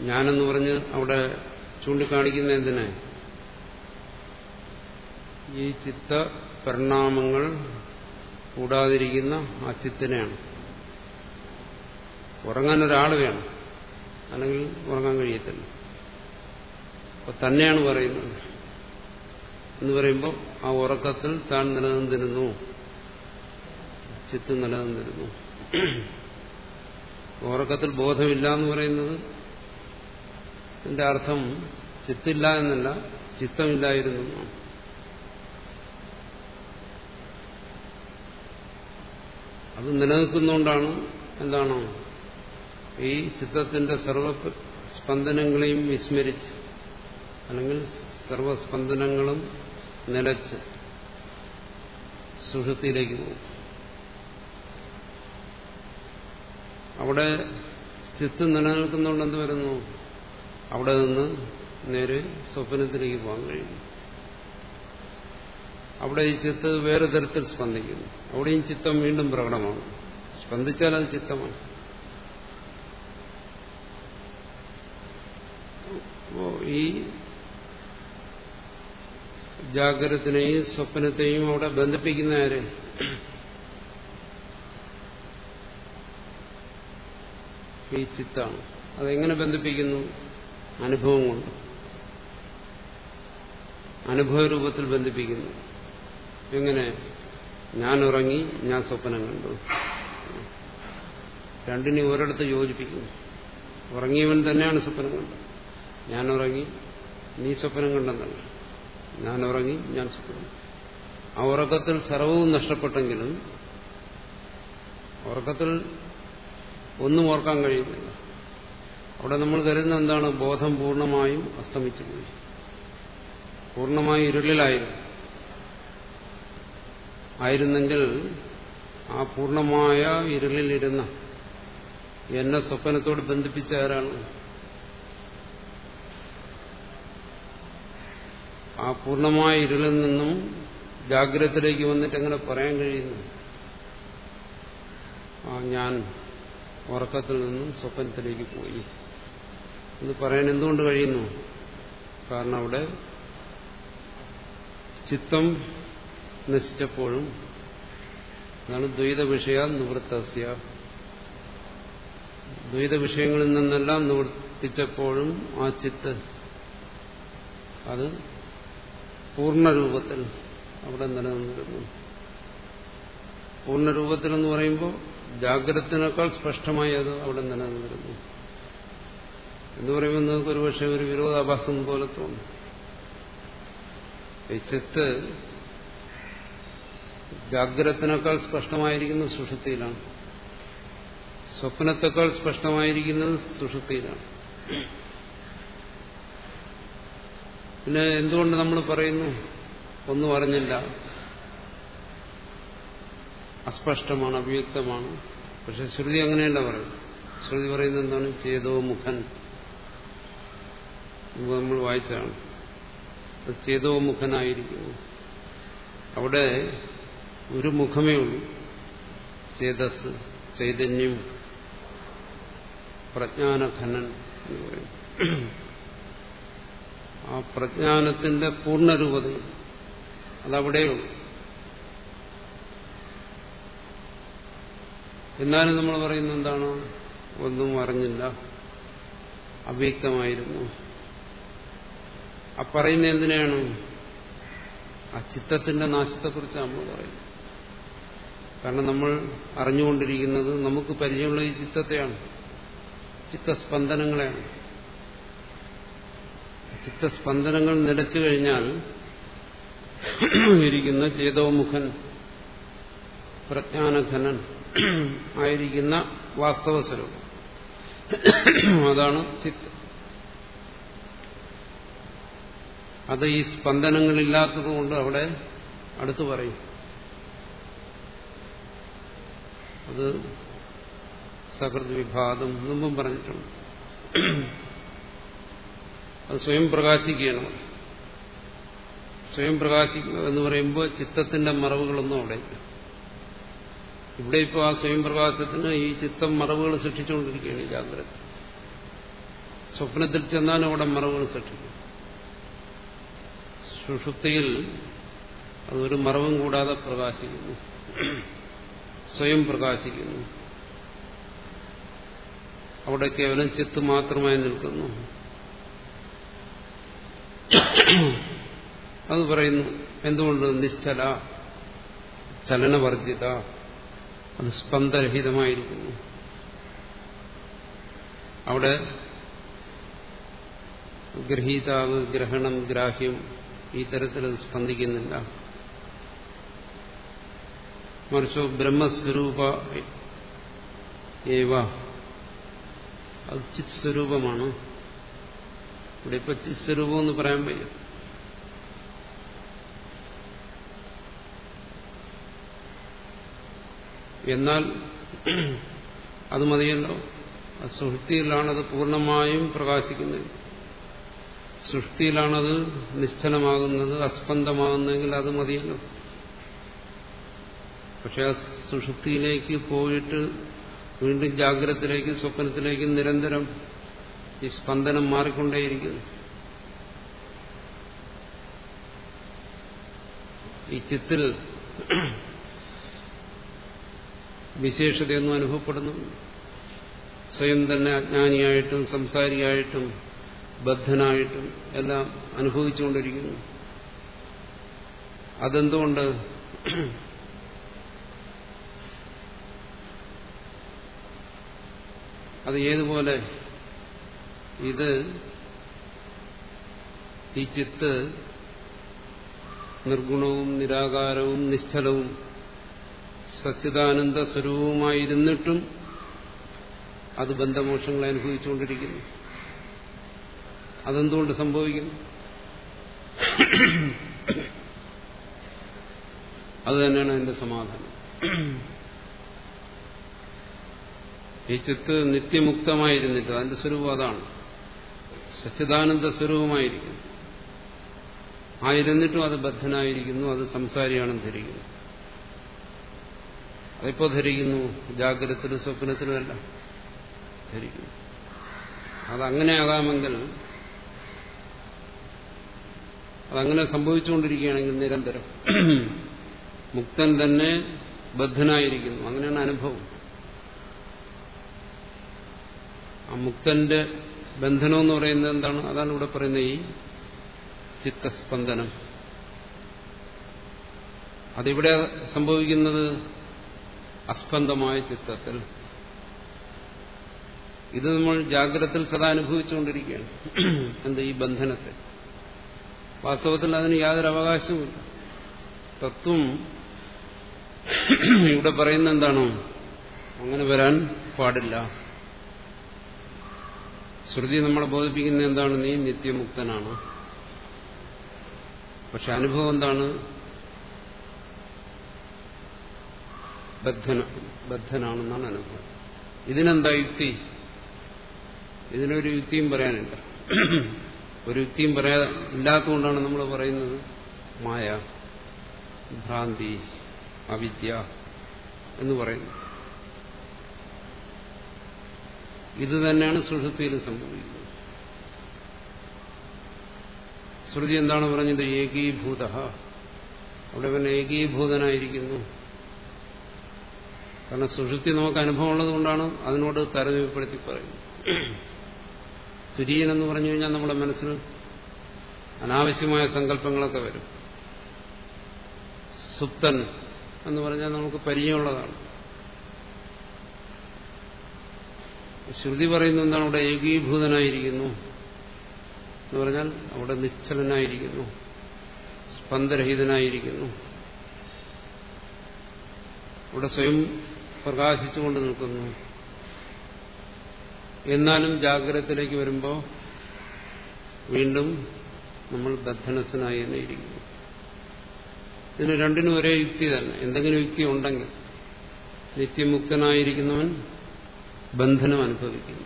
ഞാനെന്ന് പറഞ്ഞ് അവിടെ ചൂണ്ടിക്കാണിക്കുന്ന എന്തിനെ? ഈ ചിത്ത പരിണാമങ്ങൾ കൂടാതിരിക്കുന്ന ആ ചിത്തിനെയാണ്. ഉറങ്ങാൻ ഒരാൾ വേണം. അല്ലെങ്കിൽ ഉറങ്ങാൻ കഴിയത്തില്ല. അപ്പൊ തന്നെയാണ് പറയുന്നത്. എന്ന് പറയുമ്പോൾ ആ ഉറക്കത്തിൽ താൻ നിലനിന്നിരുന്നു. ചിത്ത് നിലനിന്നിരുന്നു. ഉറക്കത്തിൽ ബോധമില്ല എന്ന് പറയുന്നത് എന്റെ അർത്ഥം ചിത്തില്ല എന്നല്ല ചിത്തമില്ലായിരുന്നു അത് നിലനിൽക്കുന്നതുകൊണ്ടാണ് എന്താണ് ഈ ചിത്തത്തിന്റെ സർവ സ്പന്ദനങ്ങളെയും വിസ്മരിച്ച് അല്ലെങ്കിൽ സർവസ്പന്ദനങ്ങളും നിലച്ച് സുഷുതിയിലേക്ക് പോകും. അവിടെ ചിത്ത് നിലനിൽക്കുന്നതുകൊണ്ട് എന്ത് വരുന്നു? അവിടെ നിന്ന് നേരെ സ്വപ്നത്തിലേക്ക് പോകാൻ കഴിയുന്നു അവിടെ ഈ ചിത്ത് വേറെ തരത്തിൽ സ്പന്ദിക്കുന്നു. അവിടെയും ചിത്തം വീണ്ടും പ്രകടമാണ്. സ്പന്ദിച്ചാൽ അത് ചിത്തമാണ്. ഈ ജാഗ്രതത്തിനെയും സ്വപ്നത്തെയും അവിടെ ബന്ധിപ്പിക്കുന്ന ആര്? ഈ ചിത്താണ്. അതെങ്ങനെ ബന്ധിപ്പിക്കുന്നു? അനുഭവം കൊണ്ട്. അനുഭവ രൂപത്തിൽ ബന്ധിപ്പിക്കുന്നു. എങ്ങനെ? ഞാൻ ഉറങ്ങി ഞാൻ സ്വപ്നം കണ്ടു. രണ്ടിനെ ഒരിടത്ത് യോജിപ്പിക്കുന്നു. ഉറങ്ങിയവൻ തന്നെയാണ് സ്വപ്നം കണ്ടത്. ഞാൻ ഉറങ്ങി നീ സ്വപ്നം കണ്ടെന്നല്ല. ഞാൻ ഉറങ്ങി ഞാൻ സ്വപ്നം ആ ഉറക്കത്തിൽ സർവവും നഷ്ടപ്പെട്ടെങ്കിലും ഉറക്കത്തിൽ ഒന്നും ഓർക്കാൻ കഴിയുന്നില്ല. അവിടെ നമ്മൾ കരുതുന്ന എന്താണ്? ബോധം പൂർണമായും അസ്തമിച്ചു പോയി പൂർണമായും ഇരുളിലായിരുന്നു. ആയിരുന്നെങ്കിൽ ആ പൂർണമായ ഇരുളിലിരുന്ന എന്നെ സ്വപ്നത്തോട് ബന്ധിപ്പിച്ച ആരാണ്? ആ പൂർണമായ ഇരുളിൽ നിന്നും ജാഗ്രതത്തിലേക്ക് വന്നിട്ട് എങ്ങനെ പറയാൻ കഴിയുന്നു? ആ ഞാൻ ഉറക്കത്തിൽ നിന്നും സ്വപ്നത്തിലേക്ക് പോയി. എന്ന് പറയാൻ എന്തുകൊണ്ട് കഴിയുന്നു? കാരണം അവിടെ ചിത്തം നശിച്ചപ്പോഴും അതാണ് ദ്വൈത വിഷയ നിവൃത്തസ്യ. ദ്വൈത വിഷയങ്ങളിൽ നിന്നെല്ലാം നിവർത്തിച്ചപ്പോഴും ആ ചിത്ത് അത് പൂർണരൂപത്തിൽ അവിടെ നിലനിന്നിരുന്നു. പൂർണരൂപത്തിൽ എന്ന് പറയുമ്പോൾ ജാഗ്രതത്തിനേക്കാൾ സ്പഷ്ടമായി അത് അവിടെ നിലനിന്നിരുന്നു. എന്ന് പറയുമ്പോൾ നിങ്ങൾക്ക് ഒരുപക്ഷെ ഒരു വിരോധാഭാസം പോലെ തോന്നും. ഈ ചിത്ത് ജാഗ്രതത്തിനേക്കാൾ സ്പഷ്ടമായിരിക്കുന്നത് സുഷുതിയിലാണ് സ്വപ്നത്തെക്കാൾ സ്പഷ്ടമായിരിക്കുന്നത് സുഷുതിയിലാണ് പിന്നെ എന്തുകൊണ്ട് നമ്മൾ പറയുന്നു? ഒന്നും അറിഞ്ഞില്ല. അസ്പഷ്ടമാണ് അഭിയുക്തമാണ് പക്ഷെ ശ്രുതി അങ്ങനെയല്ല പറയും ശ്രുതി പറയുന്നത് എന്താണ്? ചേതോ മുഖൻ. നമ്മൾ വായിച്ചതാണ്. ചേതോ മുഖനായിരിക്കുന്നു. അവിടെ ഒരു മുഖമേ ഉള്ളൂ. ചേതസ് ചൈതന്യം പ്രജ്ഞാനഘനൻ എന്ന് പറയും. ആ പ്രജ്ഞാനത്തിന്റെ പൂർണരൂപത അതവിടെയുള്ളൂ എന്നാലും നമ്മൾ പറയുന്നത് എന്താണ്? ഒന്നും അറിഞ്ഞില്ല. അവ്യക്തമായിരുന്നു ആ പറയുന്ന എന്തിനാണ്? ആ ചിത്തത്തിന്റെ നാശത്തെക്കുറിച്ച് നമ്മൾ പറയുന്നത്. കാരണം നമ്മൾ അറിഞ്ഞുകൊണ്ടിരിക്കുന്നത് നമുക്ക് പരിചയമുള്ള ഈ ചിത്തത്തെയാണ്. ചിത്തസ്പന്ദനങ്ങളെയാണ്. ചിത്തസ്പന്ദനങ്ങൾ നിലച്ചു കഴിഞ്ഞാൽ ഇരിക്കുന്ന ചേതോമുഖൻ പ്രജ്ഞാനഘനൻ ആയിരിക്കുന്ന വാസ്തവ സ്വരൂപം അതാണ് ചിത്ത്. അത് ഈ സ്പന്ദനങ്ങളില്ലാത്തതുകൊണ്ട് അവിടെ അടുത്തു പറയും. അത് സകൃത് വിഭാഗം മുമ്പും പറഞ്ഞിട്ടുണ്ട്. അത് സ്വയം പ്രകാശിക്കുകയാണ്. സ്വയം പ്രകാശിക്കുക എന്ന് പറയുമ്പോൾ ചിത്തത്തിന്റെ മറവുകളൊന്നും അവിടെ ഇവിടെ ഇപ്പോൾ ആ സ്വയം പ്രകാശത്തിന് ഈ ചിത്തം മറവുകൾ സൃഷ്ടിച്ചുകൊണ്ടിരിക്കുകയാണ് ജാഗ്രത. സ്വപ്നത്തിൽ ചെന്നാലും അവിടെ മറവുകൾ സൃഷ്ടിക്കും സുഷുപ്തിയിൽ അതൊരു മറവും കൂടാതെ പ്രകാശിക്കുന്നു. സ്വയം പ്രകാശിക്കുന്നു. അവിടെ കേവലം ചിത്ത് മാത്രമായി നിൽക്കുന്നു. അത് പറയുന്നു എന്തുകൊണ്ട് നിശ്ചല ചലനവർജിത അത് സ്പന്ദരഹിതമായിരിക്കുന്നു. അവിടെ ഗ്രഹീതാവ് ഗ്രഹണം ഗ്രാഹ്യം ഈ തരത്തിൽ സ്പന്ദിക്കുന്നില്ല. മറിച്ചോ ബ്രഹ്മസ്വരൂപ ഏവ. അത് ചിത് സ്വരൂപമാണ്. ഇവിടെ ഇപ്പൊ ചിത് സ്വരൂപം എന്ന് പറയാൻ വയ്യ. എന്നാൽ അത് മതിയല്ലോ. സുഹൃത്തിയിലാണത് പൂർണമായും പ്രകാശിക്കുന്നത്. സൃഷ്ടിയിലാണത് നിശ്ചലമാകുന്നത് അസ്പന്ദമാകുന്നതെങ്കിൽ അത് മതിയല്ലോ. പക്ഷെ ആ സുഷുപ്തിയിലേക്ക് പോയിട്ട് വീണ്ടും ജാഗ്രതത്തിലേക്കും സ്വപ്നത്തിലേക്കും നിരന്തരം ഈ സ്പന്ദനം മാറിക്കൊണ്ടേയിരിക്കുന്നു. ഈ ചിത്തിൽ വിശേഷതയൊന്നും അനുഭവപ്പെടുന്നു സ്വയം തന്നെ അജ്ഞാനിയായിട്ടും സംസാരിയായിട്ടും ബദ്ധനായിട്ടും എല്ലാം അനുഭവിച്ചുകൊണ്ടിരിക്കുന്നു. അതെന്തുകൊണ്ട് അത് ഏതുപോലെ? ഇത് ഈ ചിത്ത് നിർഗുണവും നിരാകാരവും നിശ്ചലവും സച്ചിദാനന്ദ സ്വരൂപമായിരുന്നിട്ടും അത് ബന്ധമോക്ഷങ്ങളെ അനുഭവിച്ചുകൊണ്ടിരിക്കുന്നു. അതെന്തുകൊണ്ട് സംഭവിക്കുന്നു അത് തന്നെയാണ് എന്റെ സമാധാനം. ഈ ചിത്ത് നിത്യമുക്തമായിരുന്നില്ല. അതിന്റെ സ്വരൂപം അതാണ്. സച്ചിദാനന്ദ സ്വരൂപമായിരിക്കുന്നു. ആയിരുന്നിട്ടും അത് ബദ്ധനായിരിക്കുന്നു അത് സംസാരിയാണെന്ന് ധരിക്കുന്നു. അതിപ്പോ ധരിക്കുന്നു ജാഗ്രതത്തിലും സ്വപ്നത്തിലുമല്ല ധരിക്കുന്നു. അതങ്ങനെ ആകാമെങ്കിൽ അതങ്ങനെ സംഭവിച്ചുകൊണ്ടിരിക്കുകയാണെങ്കിൽ നിരന്തരം മുക്തൻ തന്നെ ബദ്ധനായിരിക്കുന്നു. അങ്ങനെയാണ് അനുഭവം. ആ മുക്തന്റെ ബന്ധനം എന്ന് പറയുന്നത് എന്താണ്? അതാണ് ഇവിടെ പറയുന്ന ഈ ചിത്തസ്പന്ദനം. അതിവിടെ സംഭവിക്കുന്നത് അസ്പന്ദമായ ചിത്തത്തിൽ. ഇത് നമ്മൾ ജാഗ്രതത്തിൽ സദാ അനുഭവിച്ചുകൊണ്ടിരിക്കുകയാണ്. എന്ത് ഈ ബന്ധനത്തെ? വാസ്തവത്തിൽ അതിന് യാതൊരു അവകാശവുമില്ല തത്വം ഇവിടെ പറയുന്ന എന്താണോ? അങ്ങനെ വരാൻ പാടില്ല. ശ്രുതി നമ്മളെ ബോധിപ്പിക്കുന്ന എന്താണ്? നീ നിത്യമുക്തനാണ്. പക്ഷെ അനുഭവം എന്താണ്? ബദ്ധന ബദ്ധനാണെന്നാണ് അനുഭവം. ഇതിനെന്താ യുക്തി? ഇതിനൊരു യുക്തിയും പറയാനില്ല. ഒരു യുക്തിയും പറയാ ഇല്ലാത്തതുകൊണ്ടാണ് നമ്മൾ പറയുന്നത് മായ ഭ്രാന്തി അവിദ്യ എന്ന് പറയുന്നു ഇത് തന്നെയാണ് സുഷുതിയിൽ സംഭവിക്കുന്നത്. ശ്രുതി എന്താണ് പറഞ്ഞത്? ഏകീഭൂത. അവിടെ പിന്നെ ഏകീഭൂതനായിരിക്കുന്നു. കാരണം സുഷുപ്തി നമുക്ക് അനുഭവം ഉള്ളതുകൊണ്ടാണ് അതിനോട് താരതമ്യപ്പെടുത്തി പറയുന്നത്. തുര്യൻ എന്ന് പറഞ്ഞു കഴിഞ്ഞാൽ നമ്മുടെ മനസ്സിൽ അനാവശ്യമായ സങ്കല്പങ്ങളൊക്കെ വരും. സുപ്തൻ എന്ന് പറഞ്ഞാൽ നമുക്ക് പരിചയമുള്ളതാണ്. ശ്രുതി പറയുന്ന എന്താണ്? അവിടെ ഏകീഭൂതനായിരിക്കുന്നു. എന്ന് പറഞ്ഞാൽ അവിടെ നിശ്ചലനായിരിക്കുന്നു. സ്പന്ദരഹിതനായിരിക്കുന്നു. അവിടെ സ്വയം പ്രകാശിച്ചുകൊണ്ട് നിൽക്കുന്നു. എന്നാലും ജാഗ്രതത്തിലേക്ക് വരുമ്പോൾ വീണ്ടും നമ്മൾ ബദ്ധനസ്ഥനായി തന്നെ ഇരിക്കുന്നു. ഇതിന് രണ്ടിനും ഒരേ യുക്തി തന്നെ. എന്തെങ്കിലും യുക്തി ഉണ്ടെങ്കിൽ നിത്യമുക്തനായിരിക്കുന്നവൻ ബന്ധനം അനുഭവിക്കുന്നു.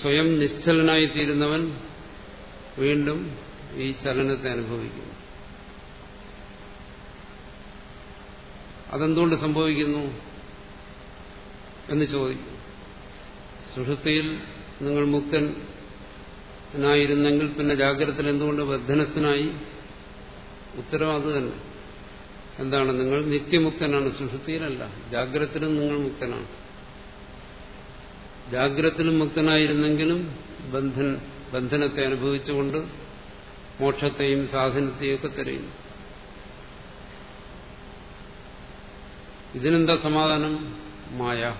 സ്വയം നിശ്ചലനായി തീരുന്നവൻ വീണ്ടും ഈ ചലനത്തെ അനുഭവിക്കുന്നു. അതെന്തുകൊണ്ട് സംഭവിക്കുന്നു എന്ന് ചോദിക്കും സുഷുതിയിൽ നിങ്ങൾ മുക്തനായിരുന്നെങ്കിൽ പിന്നെ ജാഗ്രതയിൽ എന്തുകൊണ്ട് ബദ്ധനസ്ഥനായി? ഉത്തരം അത് തന്നെ. എന്താണ്? നിങ്ങൾ നിത്യമുക്തനാണ്. സുഷുതിയിലല്ല. ജാഗ്രത്തിലും നിങ്ങൾ മുക്തനാണ്. ജാഗ്രത്തിലും മുക്തനായിരുന്നെങ്കിലും ബന്ധൻ ബന്ധനത്തെ അനുഭവിച്ചുകൊണ്ട് മോക്ഷത്തെയും സാധനത്തെയും ഒക്കെ തിരയുന്നു. ഇതിനെന്താ സമാധാനം? മായ.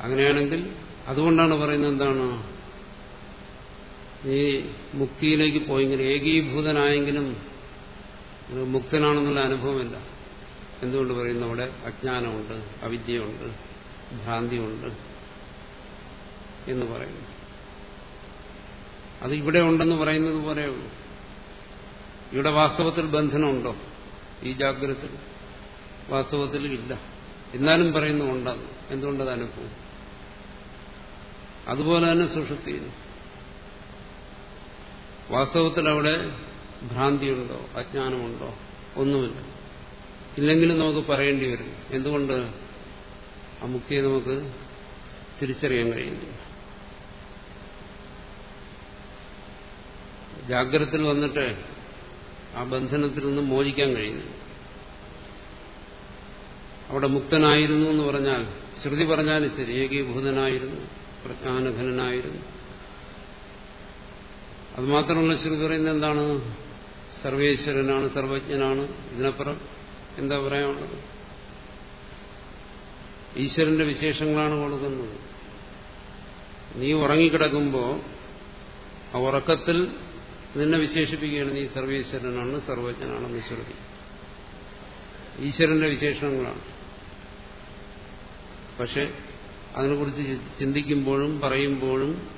അങ്ങനെയാണെങ്കിൽ അതുകൊണ്ടാണ് പറയുന്നത് എന്താണ്? ഈ മുക്തിയിലേക്ക് പോയെങ്കിലും ഏകീഭൂതനായെങ്കിലും മുക്തനാണെന്നുള്ള അനുഭവമില്ല. എന്തുകൊണ്ട് പറയുന്നു? അവിടെ അജ്ഞാനമുണ്ട് അവിദ്യയുണ്ട് ഭ്രാന്തിയുണ്ട് എന്ന് പറയുന്നു. അത് ഇവിടെ ഉണ്ടെന്ന് പറയുന്നത് പോലെയുള്ളൂ ഇവിടെ വാസ്തവത്തിൽ ബന്ധനമുണ്ടോ? ഈ ജാഗ്രത വാസ്തവത്തിൽ ഇല്ല. എന്നാലും പറയുന്നു ഉണ്ടെന്ന്. എന്തുകൊണ്ടത് അനുഭവം? അതുപോലെ തന്നെ സുഷുപ്തിയിൽ. വാസ്തവത്തിൽ അവിടെ ഭ്രാന്തിയുണ്ടോ? അജ്ഞാനമുണ്ടോ? ഒന്നുമില്ല. ഇല്ലെങ്കിലും നമുക്ക് പറയേണ്ടി വരും. എന്തുകൊണ്ട്? ആ മുക്തിയെ നമുക്ക് തിരിച്ചറിയാൻ കഴിയുന്നില്ല. ജാഗ്രതത്തിൽ വന്നിട്ട് ആ ബന്ധനത്തിൽ നിന്ന് മോചിക്കാൻ കഴിയുന്നില്ല. അവിടെ മുക്തനായിരുന്നു എന്ന് പറഞ്ഞാൽ ശ്രുതി പറഞ്ഞാലും ശരി ഏകീഭൂതനായിരുന്നു പ്രജ്ഞാനഘനായിരുന്നു അതുമാത്രമല്ല ശ്രുതി പറയുന്നത് എന്താണ്? സർവേശ്വരനാണ് സർവജ്ഞനാണ്. ഇതിനപ്പുറം എന്താ പറയാനുള്ളത്? ഈശ്വരന്റെ വിശേഷങ്ങളാണ് കൊടുക്കുന്നത്. നീ ഉറങ്ങിക്കിടക്കുമ്പോൾ ആ ഉറക്കത്തിൽ നിന്നെ വിശേഷിപ്പിക്കുകയാണ് നീ സർവേശ്വരനാണ് സർവജ്ഞനാണെന്ന് ശ്രുതി. ഈശ്വരന്റെ വിശേഷങ്ങളാണ്. പക്ഷെ അതിനെക്കുറിച്ച് ചിന്തിക്കുമ്പോഴും പറയുമ്പോഴും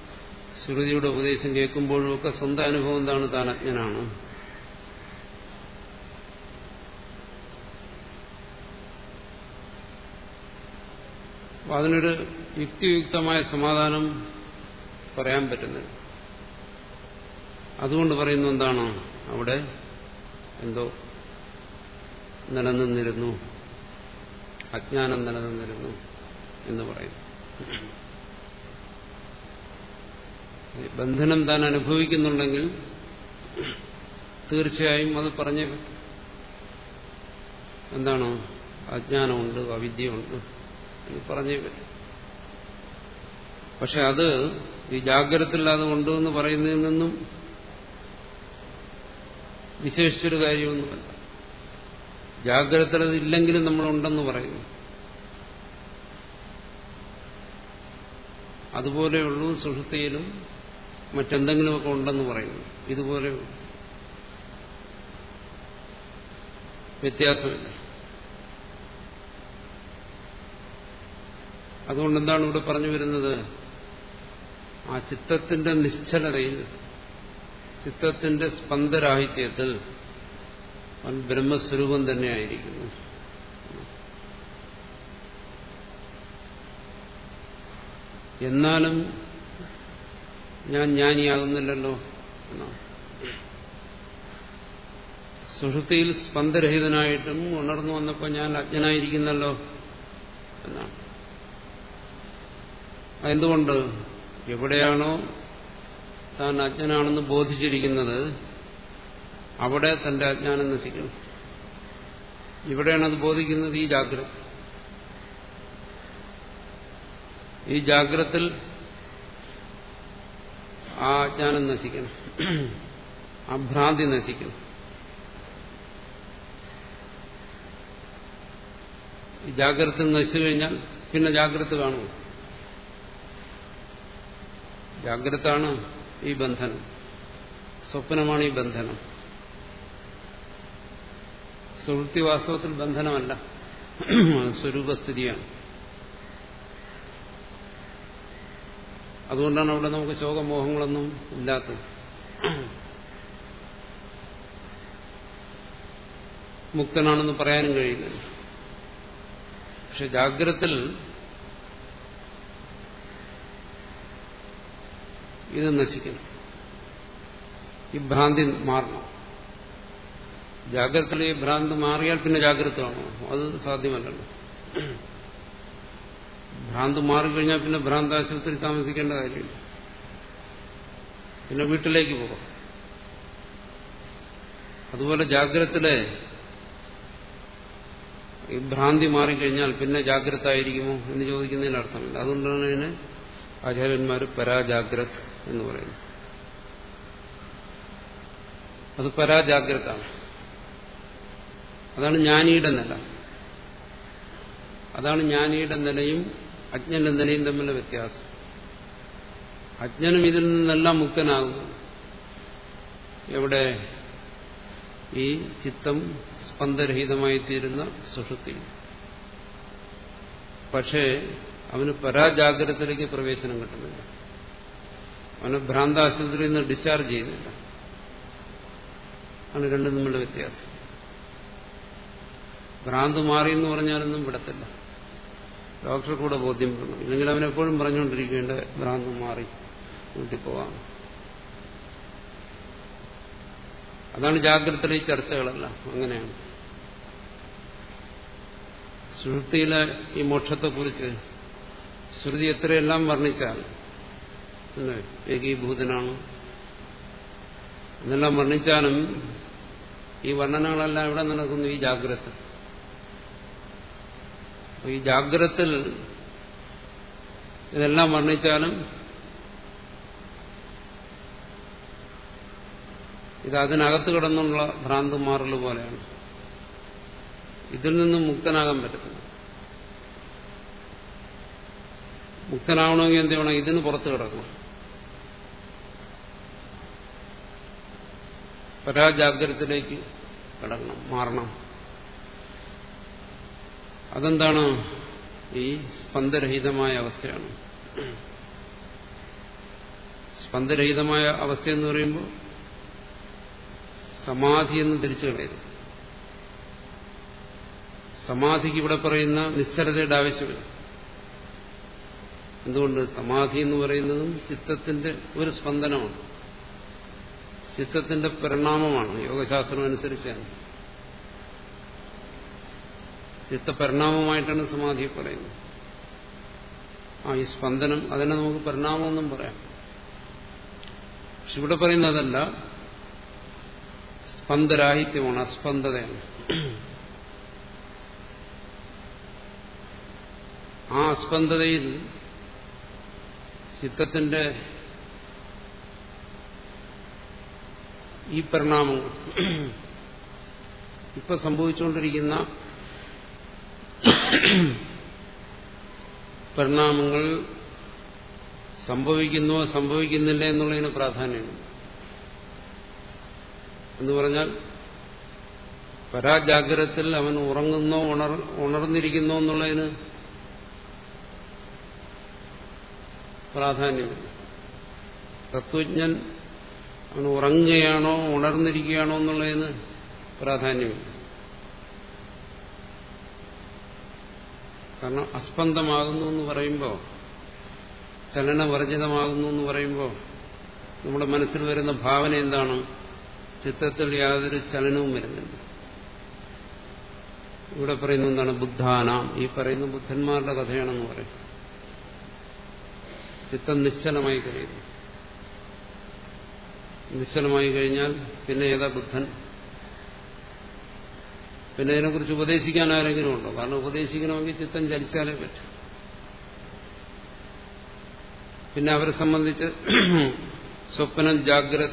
ശ്രുതിയുടെ ഉപദേശം കേൾക്കുമ്പോഴും ഒക്കെ സ്വന്തം അനുഭവം എന്താണ്? താൻ അജ്ഞനാണ് അതിനൊരു യുക്തിയുക്തമായ സമാധാനം പറയാൻ പറ്റുന്നില്ല. അതുകൊണ്ട് പറയുന്ന എന്താണ്? അവിടെ എന്തോ നിലനിന്നിരുന്നു. അജ്ഞാനം നിലനിന്നിരുന്നു എന്ന് പറയും. ബന്ധനം താൻ അനുഭവിക്കുന്നുണ്ടെങ്കിൽ തീർച്ചയായും അത് പറഞ്ഞേ എന്താണ്? അജ്ഞാനമുണ്ട് അവിദ്യയുണ്ട്. എന്ന് പറഞ്ഞേ പറ്റും. പക്ഷെ അത് ഈ ജാഗ്രത അത് ഉണ്ട് എന്ന് പറയുന്നതിൽ നിന്നും വിശേഷിച്ചൊരു കാര്യമൊന്നുമല്ല. ജാഗ്രത ഇല്ലെങ്കിലും നമ്മളുണ്ടെന്ന് പറയുന്നു. അതുപോലെയുള്ളൂ സുഷുതിയിലും മറ്റെന്തെങ്കിലുമൊക്കെ ഉണ്ടെന്ന് പറയുന്നു. ഇതുപോലെ വ്യത്യാസമില്ല. അതുകൊണ്ട് എന്താണ് ഇവിടെ പറഞ്ഞു വരുന്നത്? ആ ചിത്തത്തിന്റെ നിശ്ചലതയിൽ ചിത്തത്തിന്റെ സ്പന്ദരാഹിത്യത്തിൽ അവൻ ബ്രഹ്മസ്വരൂപം തന്നെയായിരിക്കുന്നു എന്നാലും ഞാൻ ജ്ഞാനിയാകുന്നില്ലല്ലോ സുഹൃത്തിയിൽ സ്പന്ദരഹിതനായിട്ടും ഉണർന്നു വന്നപ്പോൾ ഞാൻ അജ്ഞനായിരിക്കുന്നല്ലോ എന്നാണ്. എന്തുകൊണ്ട്? എവിടെയാണോ താൻ അജ്ഞനാണെന്ന് ബോധിച്ചിരിക്കുന്നത് അവിടെ തന്റെ അജ്ഞാനം നശിക്കണം ഇവിടെയാണ് അത് ബോധിക്കുന്നത് ഈ ജാഗ്രത. ഈ ജാഗ്രത്തിൽ ആ അജ്ഞാനം നശിക്കണം. ആ ഭ്രാന്തി നശിക്കണം ഈ ജാഗ്രത നശിച്ചു കഴിഞ്ഞാൽ പിന്നെ ജാഗ്രത കാണുമോ? ജാഗ്രതാണ് ഈ ബന്ധനം. സ്വപ്നമാണ് ഈ ബന്ധനം. സുഹൃത്തി വാസ്തവത്തിൽ ബന്ധനമല്ല. സ്വരൂപസ്ഥിതിയാണ് അതുകൊണ്ടാണ് അവിടെ നമുക്ക് ശോകമോഹങ്ങളൊന്നും ഇല്ലാത്തത്. മുക്തനാണെന്ന് പറയാനും കഴിയില്ല. പക്ഷെ ജാഗ്രത്തിൽ ഇത് നശിക്കണം. ഈ ഭ്രാന്തി മാറണം. ജാഗ്രതയിൽ ഈ ഭ്രാന്തി മാറിയാൽ പിന്നെ ജാഗ്രത ആണോ അത് സാധ്യമല്ലല്ലോ. ഭ്രാന്ത് മാറിക്കഴിഞ്ഞാൽ പിന്നെ ഭ്രാന്താശുപത്രി താമസിക്കേണ്ട കാര്യമില്ല. പിന്നെ വീട്ടിലേക്ക് പോകാം. അതുപോലെ ജാഗ്രതയിലെ ഈ ഭ്രാന്തി മാറിക്കഴിഞ്ഞാൽ പിന്നെ ജാഗ്രത ആയിരിക്കുമോ എന്ന് ചോദിക്കുന്നതിന് അർത്ഥമില്ല അതുകൊണ്ടാണ് ഇതിന് ആചാര്യന്മാർ പരാജാഗ്രത് എന്ന് പറയുന്നു. അത് പരാജാഗ്രത അതാണ് ജ്ഞാനിയുടെ നില. അതാണ് ജ്ഞാനിയുടെ നിലയും അജ്ഞന്റെ നിലയും തമ്മിലുള്ള വ്യത്യാസം. അജ്ഞനും ഇതിൽ നിന്നെല്ലാം മുക്തനാകുന്നു. എവിടെ? ഈ ചിത്തം സ്പന്ദരഹിതമായി തീരുന്ന സുഷുപ്തി പക്ഷേ അവന് പരാജാഗ്രതത്തിലേക്ക് പ്രവേശനം കിട്ടുന്നില്ല. അവന് ഭ്രാന്താശുപത്രിയിൽ നിന്ന് ഡിസ്ചാർജ് ചെയ്യുന്നില്ല. ആണ് രണ്ടും തമ്മിലുള്ള വ്യത്യാസം. ഭ്രാന്ത് മാറി എന്ന് പറഞ്ഞാലൊന്നും വിടത്തില്ല. ഡോക്ടർ കൂടെ ബോധ്യപ്പെടണം ഇല്ലെങ്കിൽ അവനെപ്പോഴും പറഞ്ഞുകൊണ്ടിരിക്കേണ്ട ഭ്രാന്ത് മാറി വീട്ടിൽ പോവാം അതാണ് ജാഗ്രതയിലെ ഈ ചർച്ചകളെല്ലാം. അങ്ങനെയാണ്. ശ്രുതിയിലെ ഈ മോക്ഷത്തെക്കുറിച്ച് ശ്രുതി എത്രയെല്ലാം ഏകീഭൂതനാണ്. എന്നെല്ലാം വർണിച്ചാലും ഈ വർണനകളെല്ലാം ഇവിടെ നടക്കുന്നു ഈ ജാഗ്രത. ഈ ജാഗ്രത്തിൽ ഇതെല്ലാം വർണിച്ചാലും ഇത് അതിനകത്ത് കിടന്നുള്ള ഭ്രാന്ത് മാറൽ പോലെയാണ്. ഇതിൽ നിന്നും മുക്തനാകാൻ പറ്റത്തില്ല. മുക്തനാവണമെങ്കിൽ എന്ത് വേണം ഇതിന് പുറത്ത് കിടക്കണം. പരാജാഗ്രതത്തിലേക്ക് കടക്കണം മാറണം. അതെന്താണ് ഈ സ്പന്ദരഹിതമായ അവസ്ഥയാണ്? സ്പന്ദരഹിതമായ അവസ്ഥ എന്ന് പറയുമ്പോൾ സമാധി എന്ന് തിരിച്ചു കളയരുത്. സമാധിക്ക് ഇവിടെ പറയുന്ന നിശ്ചലതയുടെ ആവശ്യമില്ല. എന്തുകൊണ്ട്? സമാധി എന്ന് പറയുന്നതും ചിത്തത്തിന്റെ ഒരു സ്പന്ദനമാണ്. ചിത്തത്തിന്റെ പരിണാമമാണ്. യോഗശാസ്ത്രം അനുസരിച്ചാണ് ചിത്തപരിണാമമായിട്ടാണ് സമാധി പറയുന്നത്. ആ ഈ സ്പന്ദനം അതിനെ നമുക്ക് പരിണാമമെന്നും പറയാം. പക്ഷെ ഇവിടെ പറയുന്നതല്ല സ്പന്ദരാഹിത്യമാണ് അസ്പന്ദതയാണ്. ആ അസ്പന്ദതയിൽ ചിത്തത്തിന്റെ ഈ പരിണാമങ്ങൾ ഇപ്പൊ സംഭവിച്ചുകൊണ്ടിരിക്കുന്ന പരിണാമങ്ങൾ സംഭവിക്കുന്നോ സംഭവിക്കുന്നില്ല എന്നുള്ളതിന് പ്രാധാന്യമുണ്ട്. എന്ന് പറഞ്ഞാൽ പരാജാഗ്രതത്തിൽ അവൻ ഉറങ്ങുന്നോ ഉണർ ഉണർന്നിരിക്കുന്നോ എന്നുള്ളതിന് പ്രാധാന്യമില്ല തത്വജ്ഞൻ അവൻ ഉറങ്ങുകയാണോ ഉണർന്നിരിക്കുകയാണോ എന്നുള്ളതിന് പ്രാധാന്യമില്ല. കാരണം അസ്പന്ദമാകുന്നു എന്ന് പറയുമ്പോൾ ചലനവർജിതമാകുന്നു എന്ന് പറയുമ്പോൾ നമ്മുടെ മനസ്സിൽ വരുന്ന ഭാവന എന്താണ്? ചിത്രത്തിൽ യാതൊരു ചലനവും വരുന്നില്ല. ഇവിടെ പറയുന്ന എന്താണ്? ബുദ്ധാനാം. ഈ പറയുന്ന ബുദ്ധന്മാരുടെ കഥയാണെന്ന് പറയും. ചിത്തം നിശ്ചലമായി കഴിയുന്നു. നിശ്ചലമായി കഴിഞ്ഞാൽ പിന്നെ ഏതാ ബുദ്ധൻ? പിന്നെ ഇതിനെക്കുറിച്ച് ഉപദേശിക്കാൻ ആരെങ്കിലും ഉണ്ടോ? കാരണം ഉപദേശിക്കണമെങ്കിൽ ചിത്തം ചലിച്ചാലേ പറ്റും. പിന്നെ അവരെ സംബന്ധിച്ച് സ്വപ്നം ജാഗ്രത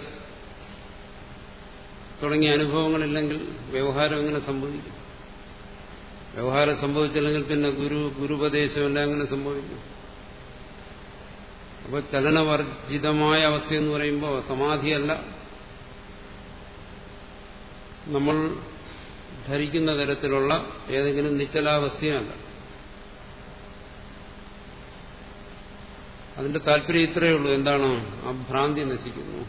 തുടങ്ങിയ അനുഭവങ്ങളില്ലെങ്കിൽ വ്യവഹാരം എങ്ങനെ സംഭവിക്കും? വ്യവഹാരം സംഭവിച്ചില്ലെങ്കിൽ പിന്നെ ഗുരു ഗുരുപദേശമല്ല എങ്ങനെ സംഭവിക്കും? അപ്പോൾ ചലനവർജിതമായ അവസ്ഥയെന്ന് പറയുമ്പോൾ സമാധിയല്ല. നമ്മൾ ധരിക്കുന്ന തരത്തിലുള്ള ഏതെങ്കിലും നിശ്ചലാവസ്ഥയല്ല. അതിന്റെ താല്പര്യം ഇത്രയേ ഉള്ളൂ. എന്താണ്? ആ ഭ്രാന്തി നശിക്കുന്നു.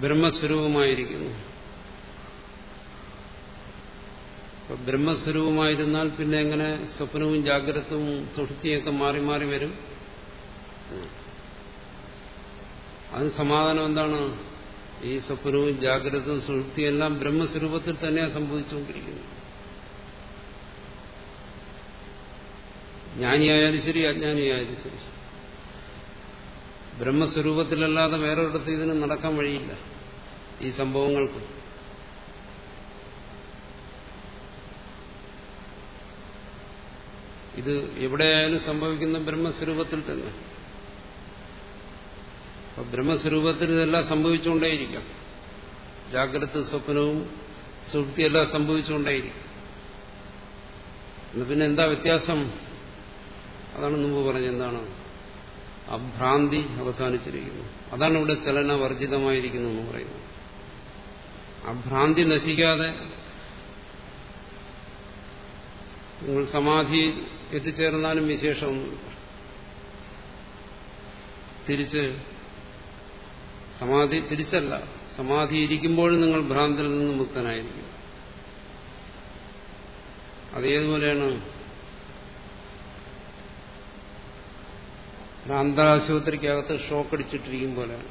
ബ്രഹ്മസ്വരൂപമായിരിക്കുന്നു. ബ്രഹ്മസ്വരൂപമായിരുന്നാൽ പിന്നെ എങ്ങനെ സ്വപ്നവും ജാഗ്രതവും സുഷ്ടിയൊക്കെ മാറി മാറി വരും? അതിന് സമാധാനം എന്താണ്? ഈ സ്വപ്നവും ജാഗ്രതവും സുഷ്ടിയെല്ലാം ബ്രഹ്മസ്വരൂപത്തിൽ തന്നെയാണ് സംഭവിച്ചുകൊണ്ടിരിക്കുന്നത്. ജ്ഞാനിയായാലും ശരി അജ്ഞാനിയായാലും ശരി. ബ്രഹ്മസ്വരൂപത്തിലല്ലാതെ വേറൊരിടത്ത് ഇതിന് നടക്കാൻ വഴിയില്ല. ഈ സംഭവങ്ങൾക്ക്. ഇത് എവിടെയായാലും സംഭവിക്കുന്ന ബ്രഹ്മസ്വരൂപത്തിൽ തന്നെ. അപ്പൊ ബ്രഹ്മസ്വരൂപത്തിൽ ഇതെല്ലാം സംഭവിച്ചുകൊണ്ടേയിരിക്കാം. ജാഗ്രത സ്വപ്നവും സുഹൃത്തിയെല്ലാം സംഭവിച്ചുകൊണ്ടേയിരിക്കും. പിന്നെ എന്താ വ്യത്യാസം? അതാണ് മുമ്പ് പറഞ്ഞെന്താണ് അഭ്രാന്തി അവസാനിച്ചിരിക്കുന്നു. അതാണ് ഇവിടെ ചലനവർജിതമായിരിക്കുന്നു എന്ന് പറയുന്നത്. അഭ്രാന്തി നശിക്കാതെ നിങ്ങൾ സമാധി എത്തിച്ചേർന്നാലും വിശേഷമൊന്നുമില്ല തിരിച്ച് സമാധി തിരിച്ചല്ല. സമാധി ഇരിക്കുമ്പോഴും നിങ്ങൾ ഭ്രാന്തിൽ നിന്ന് മുക്തനായിരിക്കും. അതേതുപോലെയാണ് ഭ്രാന്താശുപത്രിക്കകത്ത് ഷോക്ക് അടിച്ചിട്ടിരിക്കും പോലെയാണ്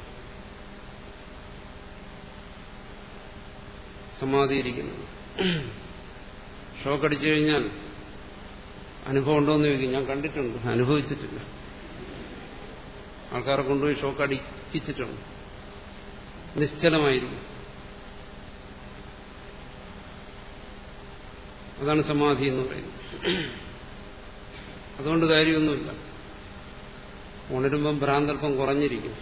സമാധിയിരിക്കുന്നത് ഷോക്ക് അടിച്ചു കഴിഞ്ഞാൽ അനുഭവം ഉണ്ടോ എന്ന് ചോദിക്കും. ഞാൻ കണ്ടിട്ടുണ്ട്. അനുഭവിച്ചിട്ടില്ല. ആൾക്കാരെ കൊണ്ടുപോയി ഷോക്ക് അടിപ്പിച്ചിട്ടുണ്ട് നിശ്ചലമായിരിക്കും അതാണ് സമാധി എന്ന് പറയുന്നത്. അതുകൊണ്ട് കാര്യമൊന്നുമില്ല. ഉണരുമ്പം ഭ്രാന്തൽപ്പം കുറഞ്ഞിരിക്കും.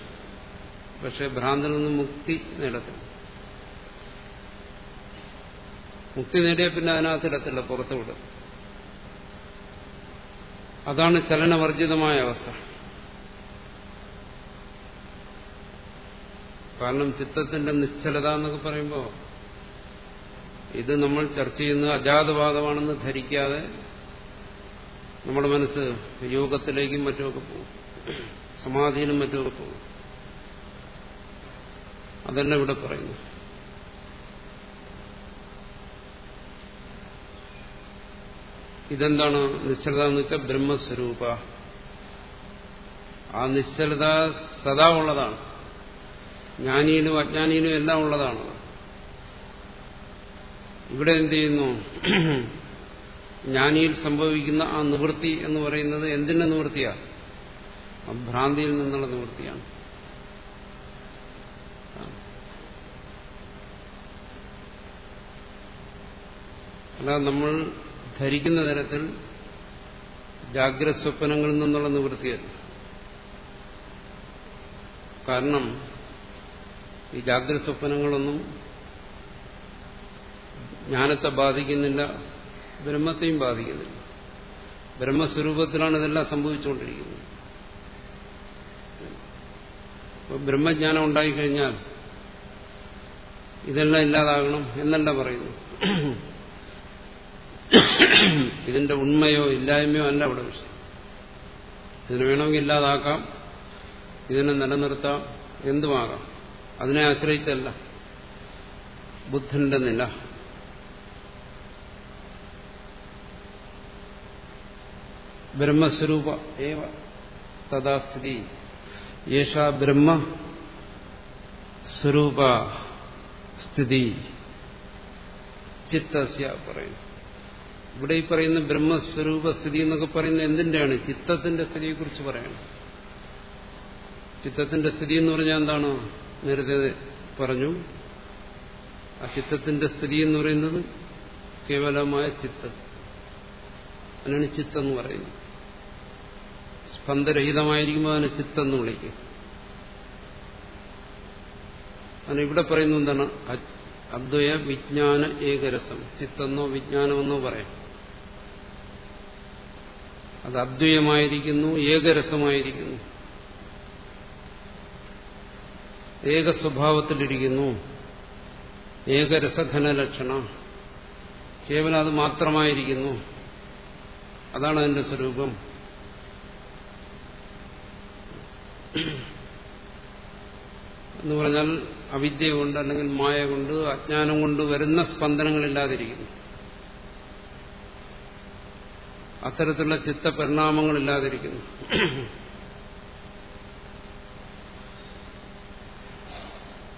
പക്ഷെ ഭ്രാന്തിൽ നിന്ന് മുക്തി നേടത്തില്ല. മുക്തി നേടിയാൽ പിന്നെ അതിനകത്തിടത്തില്ല പുറത്തുവിടും അതാണ് ചലനവർജിതമായ അവസ്ഥ. കാരണം ചിത്തത്തിന്റെ നിശ്ചലത എന്നൊക്കെ പറയുമ്പോൾ ഇത് നമ്മൾ ചർച്ച ചെയ്യുന്നത് അജാതവാദമാണെന്ന് ധരിക്കാതെ നമ്മുടെ മനസ്സ് യോഗത്തിലേക്കും മറ്റുമൊക്കെ പോകും. സമാധിയിലും മറ്റുമൊക്കെ പോകും. അതന്നെ ഇവിടെ പറയുന്നു ഇതെന്താണ് നിശ്ചലത എന്ന് വെച്ചാൽ ബ്രഹ്മസ്വരൂപ. ആ നിശ്ചലത സദാ ഉള്ളതാണ്. ജ്ഞാനിയിലും അജ്ഞാനീനും എല്ലാം ഉള്ളതാണ്. ഇവിടെ എന്ത് ചെയ്യുന്നു? ജ്ഞാനിയിൽ സംഭവിക്കുന്ന ആ നിവൃത്തി എന്ന് പറയുന്നത് എന്തിന്റെ നിവൃത്തിയാ? ഭ്രാന്തിയിൽ നിന്നുള്ള നിവൃത്തിയാണ്. അല്ലാതെ നമ്മൾ ധരിക്കുന്ന തരത്തിൽ ജാഗ്രത സ്വപ്നങ്ങളിൽ നിന്നുള്ള നിവൃത്തിയല്ല. കാരണം ഈ ജാഗ്രത സ്വപ്നങ്ങളൊന്നും ജ്ഞാനത്തെ ബാധിക്കുന്നില്ല ബ്രഹ്മത്തെയും ബാധിക്കുന്നില്ല. ബ്രഹ്മസ്വരൂപത്തിലാണ് ഇതെല്ലാം സംഭവിച്ചുകൊണ്ടിരിക്കുന്നത്. ബ്രഹ്മജ്ഞാനം ഉണ്ടായിക്കഴിഞ്ഞാൽ ഇതെല്ലാം ഇല്ലാതാകണം എന്നല്ല പറയുന്നു ഇതിന്റെ ഉണ്മയോ ഇല്ലായ്മയോ അല്ല അവിടെ വിഷയം. ഇതിനെ വേണമെങ്കിൽ ഇല്ലാതാക്കാം. ഇതിനെ നിലനിർത്താം. എന്തുമാകാം? അതിനെ ആശ്രയിച്ചല്ല. ബുദ്ധന്റെ നില. ബ്രഹ്മസ്വരൂപ ഏവ തഥാസ്ഥിതി യേഷ ബ്രഹ്മ സ്വരൂപ സ്ഥിതി. ചിത്തസ്യ പറയുന്നു. ഇവിടെ ഈ പറയുന്ന ബ്രഹ്മസ്വരൂപ സ്ഥിതി എന്നൊക്കെ പറയുന്നത് എന്തിന്റെയാണ്? ചിത്തത്തിന്റെ സ്ഥിതിയെ കുറിച്ച് പറയണം. ചിത്തത്തിന്റെ സ്ഥിതി എന്ന് പറഞ്ഞാൽ എന്താണ്? നേരത്തെ പറഞ്ഞു. ആ ചിത്തത്തിന്റെ സ്ഥിതി എന്ന് പറയുന്നത് കേവലമായ ചിത്ത്. അതിനാണ് ചിത്തെന്ന് പറയുന്നത്. സ്പന്ദരഹിതമായിരിക്കുമ്പോൾ അതിനെ ചിത്തെന്ന് വിളിക്കും. അതിന് ഇവിടെ പറയുന്നത് എന്താണ്? അദ്വയ വിജ്ഞാന ഏകരസം. ചിത്തെന്നോ വിജ്ഞാനമെന്നോ പറയാം. അത് അദ്വയമായിരിക്കുന്നു ഏകരസമായിരിക്കുന്നു. ഏക സ്വഭാവത്തിലിരിക്കുന്നു ഏകരസഘനലക്ഷണം. കേവലം അത് മാത്രമായിരിക്കുന്നു. അതാണ് അതിന്റെ സ്വരൂപം. എന്ന് പറഞ്ഞാൽ അവിദ്യ കൊണ്ട് അല്ലെങ്കിൽ മായ കൊണ്ട് അജ്ഞാനം കൊണ്ട് വരുന്ന സ്പന്ദനങ്ങളില്ലാതിരിക്കുന്നു. അത്തരത്തിലുള്ള ചിത്തപരിണാമങ്ങളില്ലാതിരിക്കുന്നു.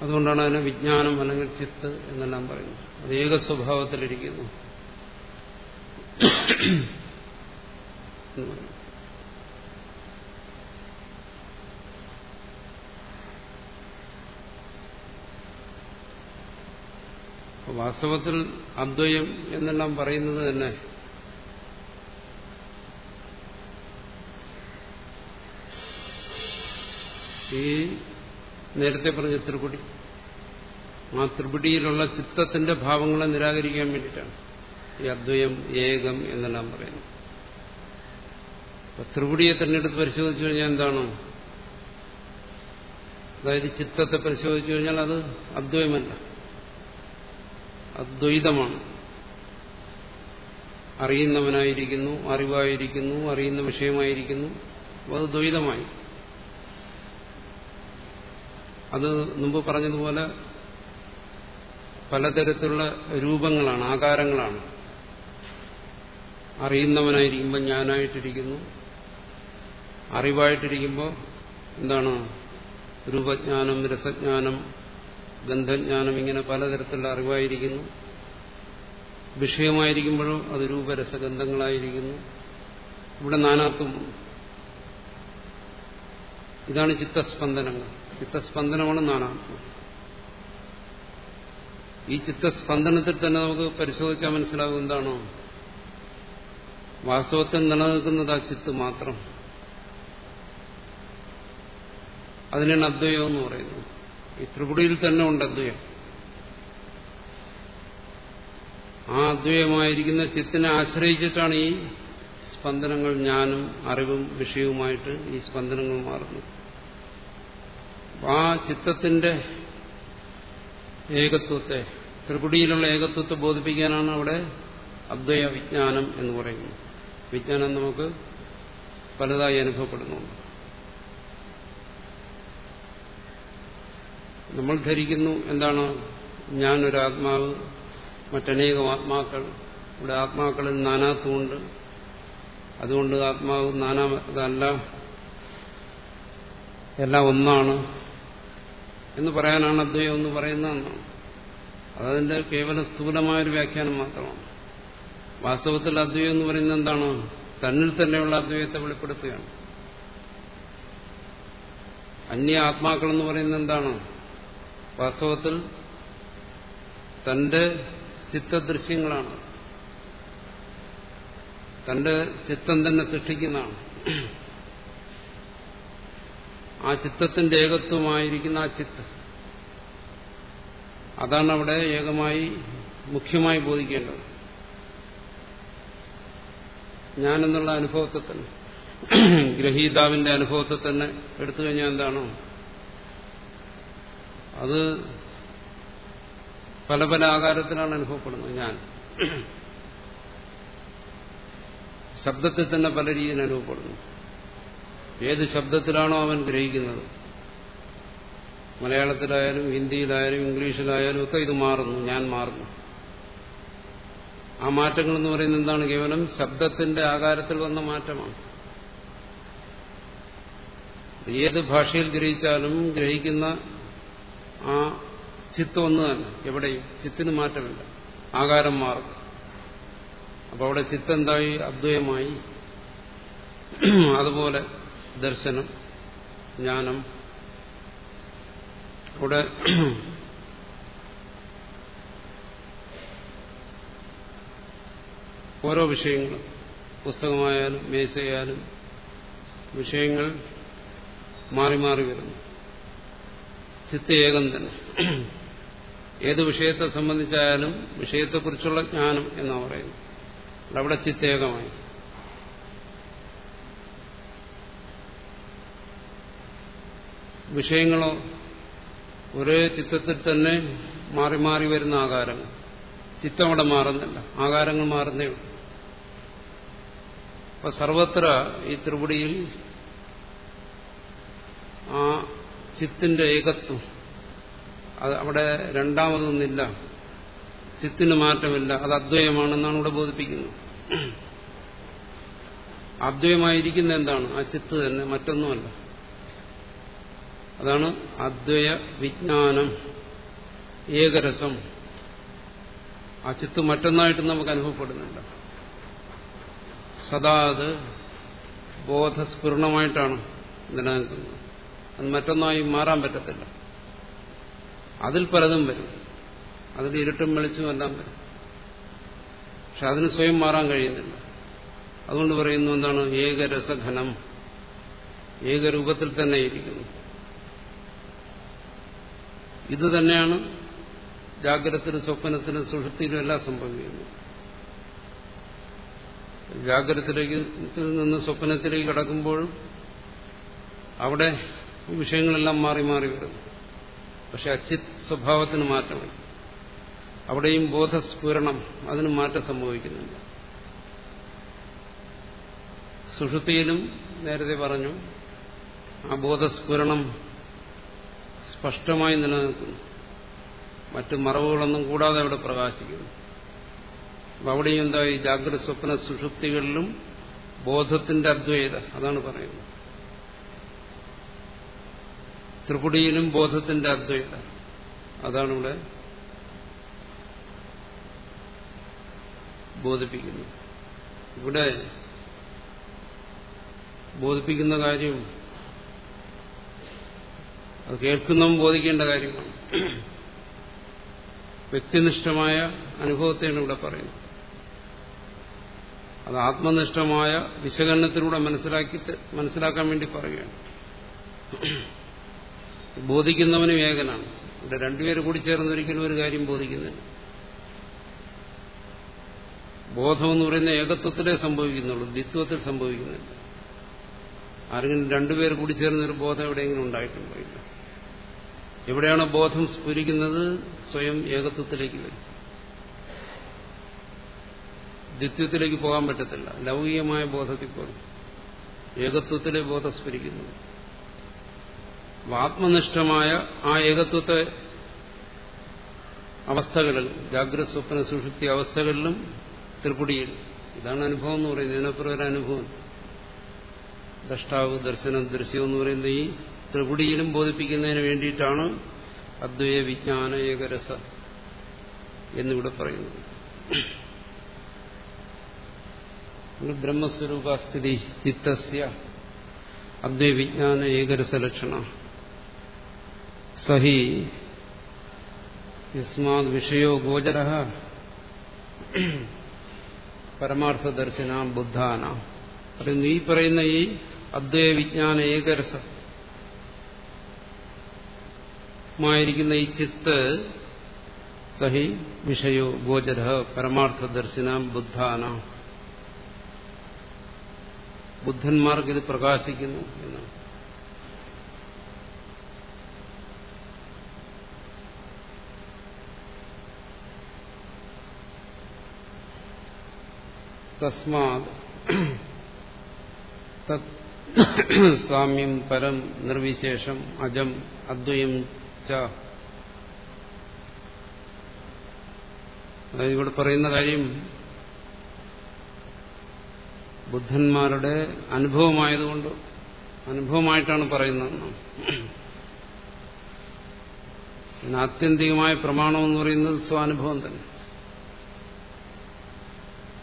അതുകൊണ്ടാണ് അതിനെ വിജ്ഞാനം അല്ലെങ്കിൽ ചിത്ത് എന്നെല്ലാം പറയുന്നത്. അത് ഏക സ്വഭാവത്തിലിരിക്കുന്നു. വാസ്തവത്തിൽ അദ്വയം എന്നെല്ലാം പറയുന്നത് തന്നെ ഈ നേരത്തെ പറഞ്ഞ ത്രിപുടി. ആ ത്രിപുടിയിലുള്ള ചിത്തത്തിന്റെ ഭാവങ്ങളെ നിരാകരിക്കാൻ വേണ്ടിയിട്ടാണ് ഈ അദ്വയം ഏകം എന്നെല്ലാം പറയുന്നത്. ത്രിപുടിയെ തിരഞ്ഞെടുത്ത് പരിശോധിച്ചു കഴിഞ്ഞാൽ എന്താണ്? അതായത് ചിത്തത്തെ പരിശോധിച്ചു കഴിഞ്ഞാൽ അത് അദ്വയമല്ല. അദ്വൈതമാണ്. അറിയുന്നവനായിരിക്കുന്നു അറിവായിരിക്കുന്നു അറിയുന്ന വിഷയമായിരിക്കുന്നു അത് ദ്വൈതമായി. അത് മുമ്പ് പറഞ്ഞതുപോലെ പലതരത്തിലുള്ള രൂപങ്ങളാണ് ആകാരങ്ങളാണ്. അറിയുന്നവനായിരിക്കുമ്പോൾ ഞാനായിട്ടിരിക്കുന്നു. അറിവായിട്ടിരിക്കുമ്പോൾ എന്താണ്? രൂപജ്ഞാനം രസജ്ഞാനം ഗന്ധജ്ഞാനം ഇങ്ങനെ പലതരത്തിലുള്ള അറിവായിരിക്കുന്നു. വിഷയമായിരിക്കുമ്പോഴും അത് രൂപരസഗന്ധങ്ങളായിരിക്കുന്നു. ഇവിടെ നാനാത്വം ഇതാണ് ചിത്തസ്പന്ദനങ്ങൾ. ചിത്തസ്പന്ദനമാണ് നാനാത്വം ഈ ചിത്തസ്പന്ദനത്തിൽ തന്നെ നമുക്ക് പരിശോധിച്ചാൽ മനസ്സിലാകും എന്താണോ. വാസ്തവത്തിൽ നിലനിൽക്കുന്നത് ആ ചിത്ത് മാത്രം. അതിനാണ് അദ്വയം എന്ന് പറയുന്നത്. ഈ ത്രിപുടിയിൽ തന്നെ ഉണ്ട് അദ്വയം. ആ അദ്വയമായിരിക്കുന്ന ചിത്തിനെ ആശ്രയിച്ചിട്ടാണ് ഈ സ്പന്ദനങ്ങൾ ഞാനും അറിവും വിഷയവുമായിട്ട് ഈ സ്പന്ദനങ്ങൾ മാറുന്നു ആ ചിത്തത്തിന്റെ ഏകത്വത്തെ ത്രിപുടിയിലുള്ള ഏകത്വത്തെ ബോധിപ്പിക്കാനാണ് അവിടെ അദ്വയ വിജ്ഞാനം എന്ന് പറയുന്നത്. വിജ്ഞാനം നമുക്ക് പലതായി അനുഭവപ്പെടുന്നുണ്ട് നമ്മൾ ധരിക്കുന്നു എന്താണ്? ഞാനൊരാത്മാവ് മറ്റനേകം ആത്മാക്കൾ. ഇവിടെ ആത്മാക്കളിൽ നാനാത്വമുണ്ട്. അതുകൊണ്ട് ആത്മാവ് നാനാ അതല്ല എല്ലാം ഒന്നാണ്. എന്ന് പറയാനാണ് അദ്വൈതം എന്ന് പറയുന്നതെന്ന് അതതിന്റെ കേവലം സ്ഥൂലമായൊരു വ്യാഖ്യാനം മാത്രമാണ്. വാസ്തവത്തിൽ അദ്വൈതം എന്ന് പറയുന്നത് എന്താണ്? തന്നിൽ തന്നെയുള്ള അദ്വൈതത്തെ വെളിപ്പെടുത്തുകയാണ്. അന്യ ആത്മാക്കൾ എന്ന് പറയുന്നത് എന്താണ്? വാസ്തവത്തിൽ തന്റെ ചിത്തദൃശ്യങ്ങളാണ്. തന്റെ ചിത്തം തന്നെ സൃഷ്ടിക്കുന്നതാണ്. ആ ചിത്തത്തിന്റെ ഏകത്വമായിരിക്കുന്ന ആ ചിത്ത്. അതാണ് അവിടെ ഏകമായി മുഖ്യമായി ബോധിക്കേണ്ടത്. ഞാനെന്നുള്ള അനുഭവത്തെ തന്നെ ഗ്രഹീതാവിന്റെ അനുഭവത്തെ തന്നെ എടുത്തു കഴിഞ്ഞാൽ എന്താണോ? അത് പല പല ആകാരത്തിലാണ് അനുഭവപ്പെടുന്നത് ഞാൻ. ശബ്ദത്തിൽ തന്നെ പല രീതിയിൽ അനുഭവപ്പെടുന്നു. ഏത് ശബ്ദത്തിലാണോ അവൻ ഗ്രഹിക്കുന്നത്? മലയാളത്തിലായാലും ഹിന്ദിയിലായാലും ഇംഗ്ലീഷിലായാലും ഒക്കെ ഇത് മാറുന്നു ഞാൻ മാറുന്നു. ആ മാറ്റങ്ങൾ എന്ന് പറയുന്നത് എന്താണ്? കേവലം ശബ്ദത്തിന്റെ ആകാരത്തിൽ വന്ന മാറ്റമാണ്. ഏത് ഭാഷയിൽ ഗ്രഹിച്ചാലും ഗ്രഹിക്കുന്ന ആ ചിത്തം ഒന്ന് തന്നെ എവിടെയും. ചിത്തിന് മാറ്റമില്ല. ആകാരം മാറും. അപ്പോൾ അവിടെ ചിത്തെന്തായി? അദ്വയമായി. അതുപോലെ ദർശനം ജ്ഞാനം. അവിടെ ഓരോ വിഷയങ്ങൾ പുസ്തകമായാലും മേശയായാലും വിഷയങ്ങൾ മാറി മാറി വരുന്നു. ചിത്ത ഏകം തന്നെ. ഏത് വിഷയത്തെ സംബന്ധിച്ചായാലും വിഷയത്തെക്കുറിച്ചുള്ള ജ്ഞാനം എന്നാണ് പറയുന്നത്. അവിടെ ചിത്തേകമായി വിഷയങ്ങളോ ഒരേ ചിത്രത്തിൽ തന്നെ മാറി മാറി വരുന്ന ആകാരങ്ങൾ. ചിത്തം അവിടെ മാറുന്നില്ല. ആകാരങ്ങൾ മാറുന്നേ ഉള്ളൂ. അപ്പൊ സർവത്ര ഈ ത്രിപുടിയിൽ ആ ചിത്തിന്റെ ഏകത്വം അത് അവിടെ രണ്ടാമതൊന്നില്ല. ചിത്തിന് മാറ്റമില്ല. അത് അദ്വയമാണെന്നാണ് ഇവിടെ ബോധിപ്പിക്കുന്നത്. അദ്വയമായിരിക്കുന്ന എന്താണ്? ആ ചിത്ത് തന്നെ മറ്റൊന്നുമല്ല. അതാണ് അദ്വയ വിജ്ഞാനം ഏകരസം. ആ ചിത്ത് മറ്റൊന്നായിട്ട് നമുക്ക് അനുഭവപ്പെടുന്നില്ല സദാ അത് ബോധസ്ഫുരണമായിട്ടാണ് നിലനിൽക്കുന്നത് അത് മറ്റൊന്നായി മാറാൻ പറ്റത്തില്ല. അതിൽ പലതും വരും. അതിൽ ഇരുട്ടും വെളിച്ചും എല്ലാം വരും. പക്ഷെ അതിന് സ്വയം മാറാൻ കഴിയുന്നില്ല. അതുകൊണ്ട് പറയുന്നു എന്താണ്? ഏകരസഘനം. ഏകരൂപത്തിൽ തന്നെ ഇരിക്കുന്നു. ഇത് തന്നെയാണ് ജാഗ്രതത്തിനും സ്വപ്നത്തിനും സുഷൃത്തിയിലും എല്ലാം സംഭവിക്കുന്നത്. ജാഗ്രതത്തിലേക്ക് നിന്ന് സ്വപ്നത്തിലേക്ക് കടക്കുമ്പോഴും അവിടെ വിഷയങ്ങളെല്ലാം മാറി മാറി വരുന്നു പക്ഷെ അച്ഛിത് സ്വഭാവത്തിന് മാറ്റമില്ല അവിടെയും ബോധസ്ഫുരണം അതിന് മാറ്റം സംഭവിക്കുന്നുണ്ട്. സുഷുതിയിലും നേരത്തെ പറഞ്ഞു ആ ബോധസ്ഫുരണം സ്പഷ്ടമായി നിലനിൽക്കുന്നു. മറ്റു മറവുകളൊന്നും കൂടാതെ അവിടെ പ്രകാശിക്കുന്നു. അവിടെയും അവിടെയും എന്തായി ജാഗ്രത സ്വപ്ന സുഷുപ്തികളിലും ബോധത്തിന്റെ അദ്വൈത അതാണ് പറയുന്നത്. ത്രിപുടിയിലും ബോധത്തിന്റെ അദ്വൈത അതാണ് ഇവിടെ ബോധിപ്പിക്കുന്നത്. ഇവിടെ ബോധിപ്പിക്കുന്ന കാര്യം അത് കേൾക്കുന്നവൻ ബോധിക്കേണ്ട കാര്യമാണ് വ്യക്തിനിഷ്ഠമായ അനുഭവത്തെയാണ് ഇവിടെ പറയുന്നത്. അത് ആത്മനിഷ്ഠമായ വിശകലനത്തിലൂടെ മനസ്സിലാക്കി മനസ്സിലാക്കാൻ വേണ്ടി പറയുകയാണ്. ബോധിക്കുന്നവനും ഏകനാണ്. ഇവിടെ രണ്ടുപേര് കൂടി ചേർന്നൊരിക്കലും ഒരു കാര്യം ബോധിക്കുന്നില്ല. ബോധം പറയുന്ന ഏകത്വത്തിലേ സംഭവിക്കുന്നുള്ളൂ ദ്വിത്വത്തിൽ സംഭവിക്കുന്നില്ല. ആരെങ്കിലും രണ്ടുപേർ കൂടി ചേർന്നൊരു ബോധം എവിടെയെങ്കിലും ഉണ്ടായിട്ടുണ്ടോ ഇല്ല. എവിടെയാണോ ബോധം സ്ഫുരിക്കുന്നത്? സ്വയം ഏകത്വത്തിലേക്ക് വരും. ദ്വിത്വത്തിലേക്ക് പോകാൻ പറ്റത്തില്ല. ലൗകികമായ ബോധത്തിൽ പോകും. ഏകത്വത്തിലെ ബോധം സ്ഫുരിക്കുന്നു. ആത്മനിഷ്ഠമായ ആ ഏകത്വത്തെ അവസ്ഥകളിൽ ജാഗ്രത സ്വപ്ന സുഷുപ്തി അവസ്ഥകളിലും ത്രിപുടിയിൽ. ഇതാണ് അനുഭവം എന്ന് പറയുന്നത്. ഇതിനപ്പുറം ഒരു അനുഭവം. ദ്രഷ്ടാവ് ദർശനം ദൃശ്യം എന്ന് പറയുന്ന ഈ ത്രിപുടിയിലും ബോധിപ്പിക്കുന്നതിന് വേണ്ടിയിട്ടാണ് അദ്വൈത വിജ്ഞാന ഏകരസ എന്നിവിടെ പറയുന്നത്. ബ്രഹ്മസ്വരൂപസ്ഥിതി ചിത്തസ്യ അദ്വൈ വിജ്ഞാന ഏകരസ ലക്ഷണ. സഹി യസ്മാത് വിഷയോ ഗോചര പരമാർത്ഥ ദർശന ബുദ്ധാന. പറയുന്നു ഈ പറയുന്ന ഈ അദ്വൈ വിജ്ഞാന ഏകരസ മായിരിക്കുന്ന ഈ ചിത്ത് സഹി വിഷയോ ഗോചര പരമാർത്ഥ ദർശന ബുദ്ധാന. ബുദ്ധന്മാർക്ക് ഇത് പ്രകാശിക്കുന്നു എന്നാണ്. തസ്മാത് സാമ്യം പരം നിർവിശേഷം അജം അദ്വയം അതായത് ഇവിടെ പറയുന്ന കാര്യം ബുദ്ധന്മാരുടെ അനുഭവമായതുകൊണ്ട് അനുഭവമായിട്ടാണ് പറയുന്നത്. പിന്നെ ആത്യന്തികമായ പ്രമാണം എന്ന് പറയുന്നത് സ്വാനുഭവം തന്നെ.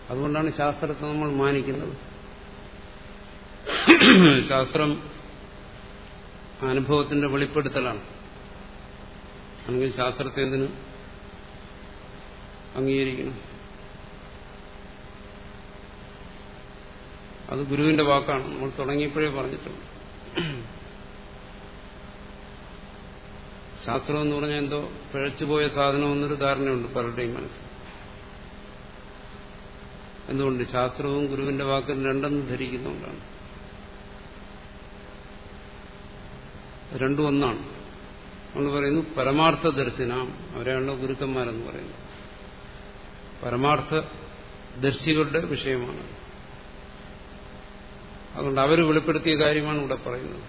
അതുകൊണ്ടാണ് ശാസ്ത്രത്തെ നമ്മൾ മാനിക്കുന്നത്. ശാസ്ത്രം അനുഭവത്തിന്റെ വെളിപ്പെടുത്തലാണ്. അല്ലെങ്കിൽ ശാസ്ത്രത്തെ എന്തിനു അംഗീകരിക്കണം? അത് ഗുരുവിന്റെ വാക്കാണ്. നമ്മൾ തുടങ്ങിയപ്പോഴേ പറഞ്ഞിട്ടുണ്ട്. ശാസ്ത്രം എന്ന് പറഞ്ഞാൽ എന്തോ പിഴച്ചുപോയ സാധനം എന്നൊരു ധാരണയുണ്ട് പലരുടെയും മനസ്സിൽ. എന്തുകൊണ്ട്? ശാസ്ത്രവും ഗുരുവിന്റെ വാക്കും രണ്ടെന്ന് ധരിക്കുന്നുകൊണ്ടാണ് രണ്ടും ഒന്നാണ്. നമ്മൾ പറയുന്നു പരമാർത്ഥ ദർശനം അവരാണ് ഗുരുക്കന്മാരെന്ന് പറയുന്നത്. പരമാർത്ഥ ദർശികളുടെ വിഷയമാണ്. അതുകൊണ്ട് അവർ വെളിപ്പെടുത്തിയ കാര്യമാണ് ഇവിടെ പറയുന്നത്.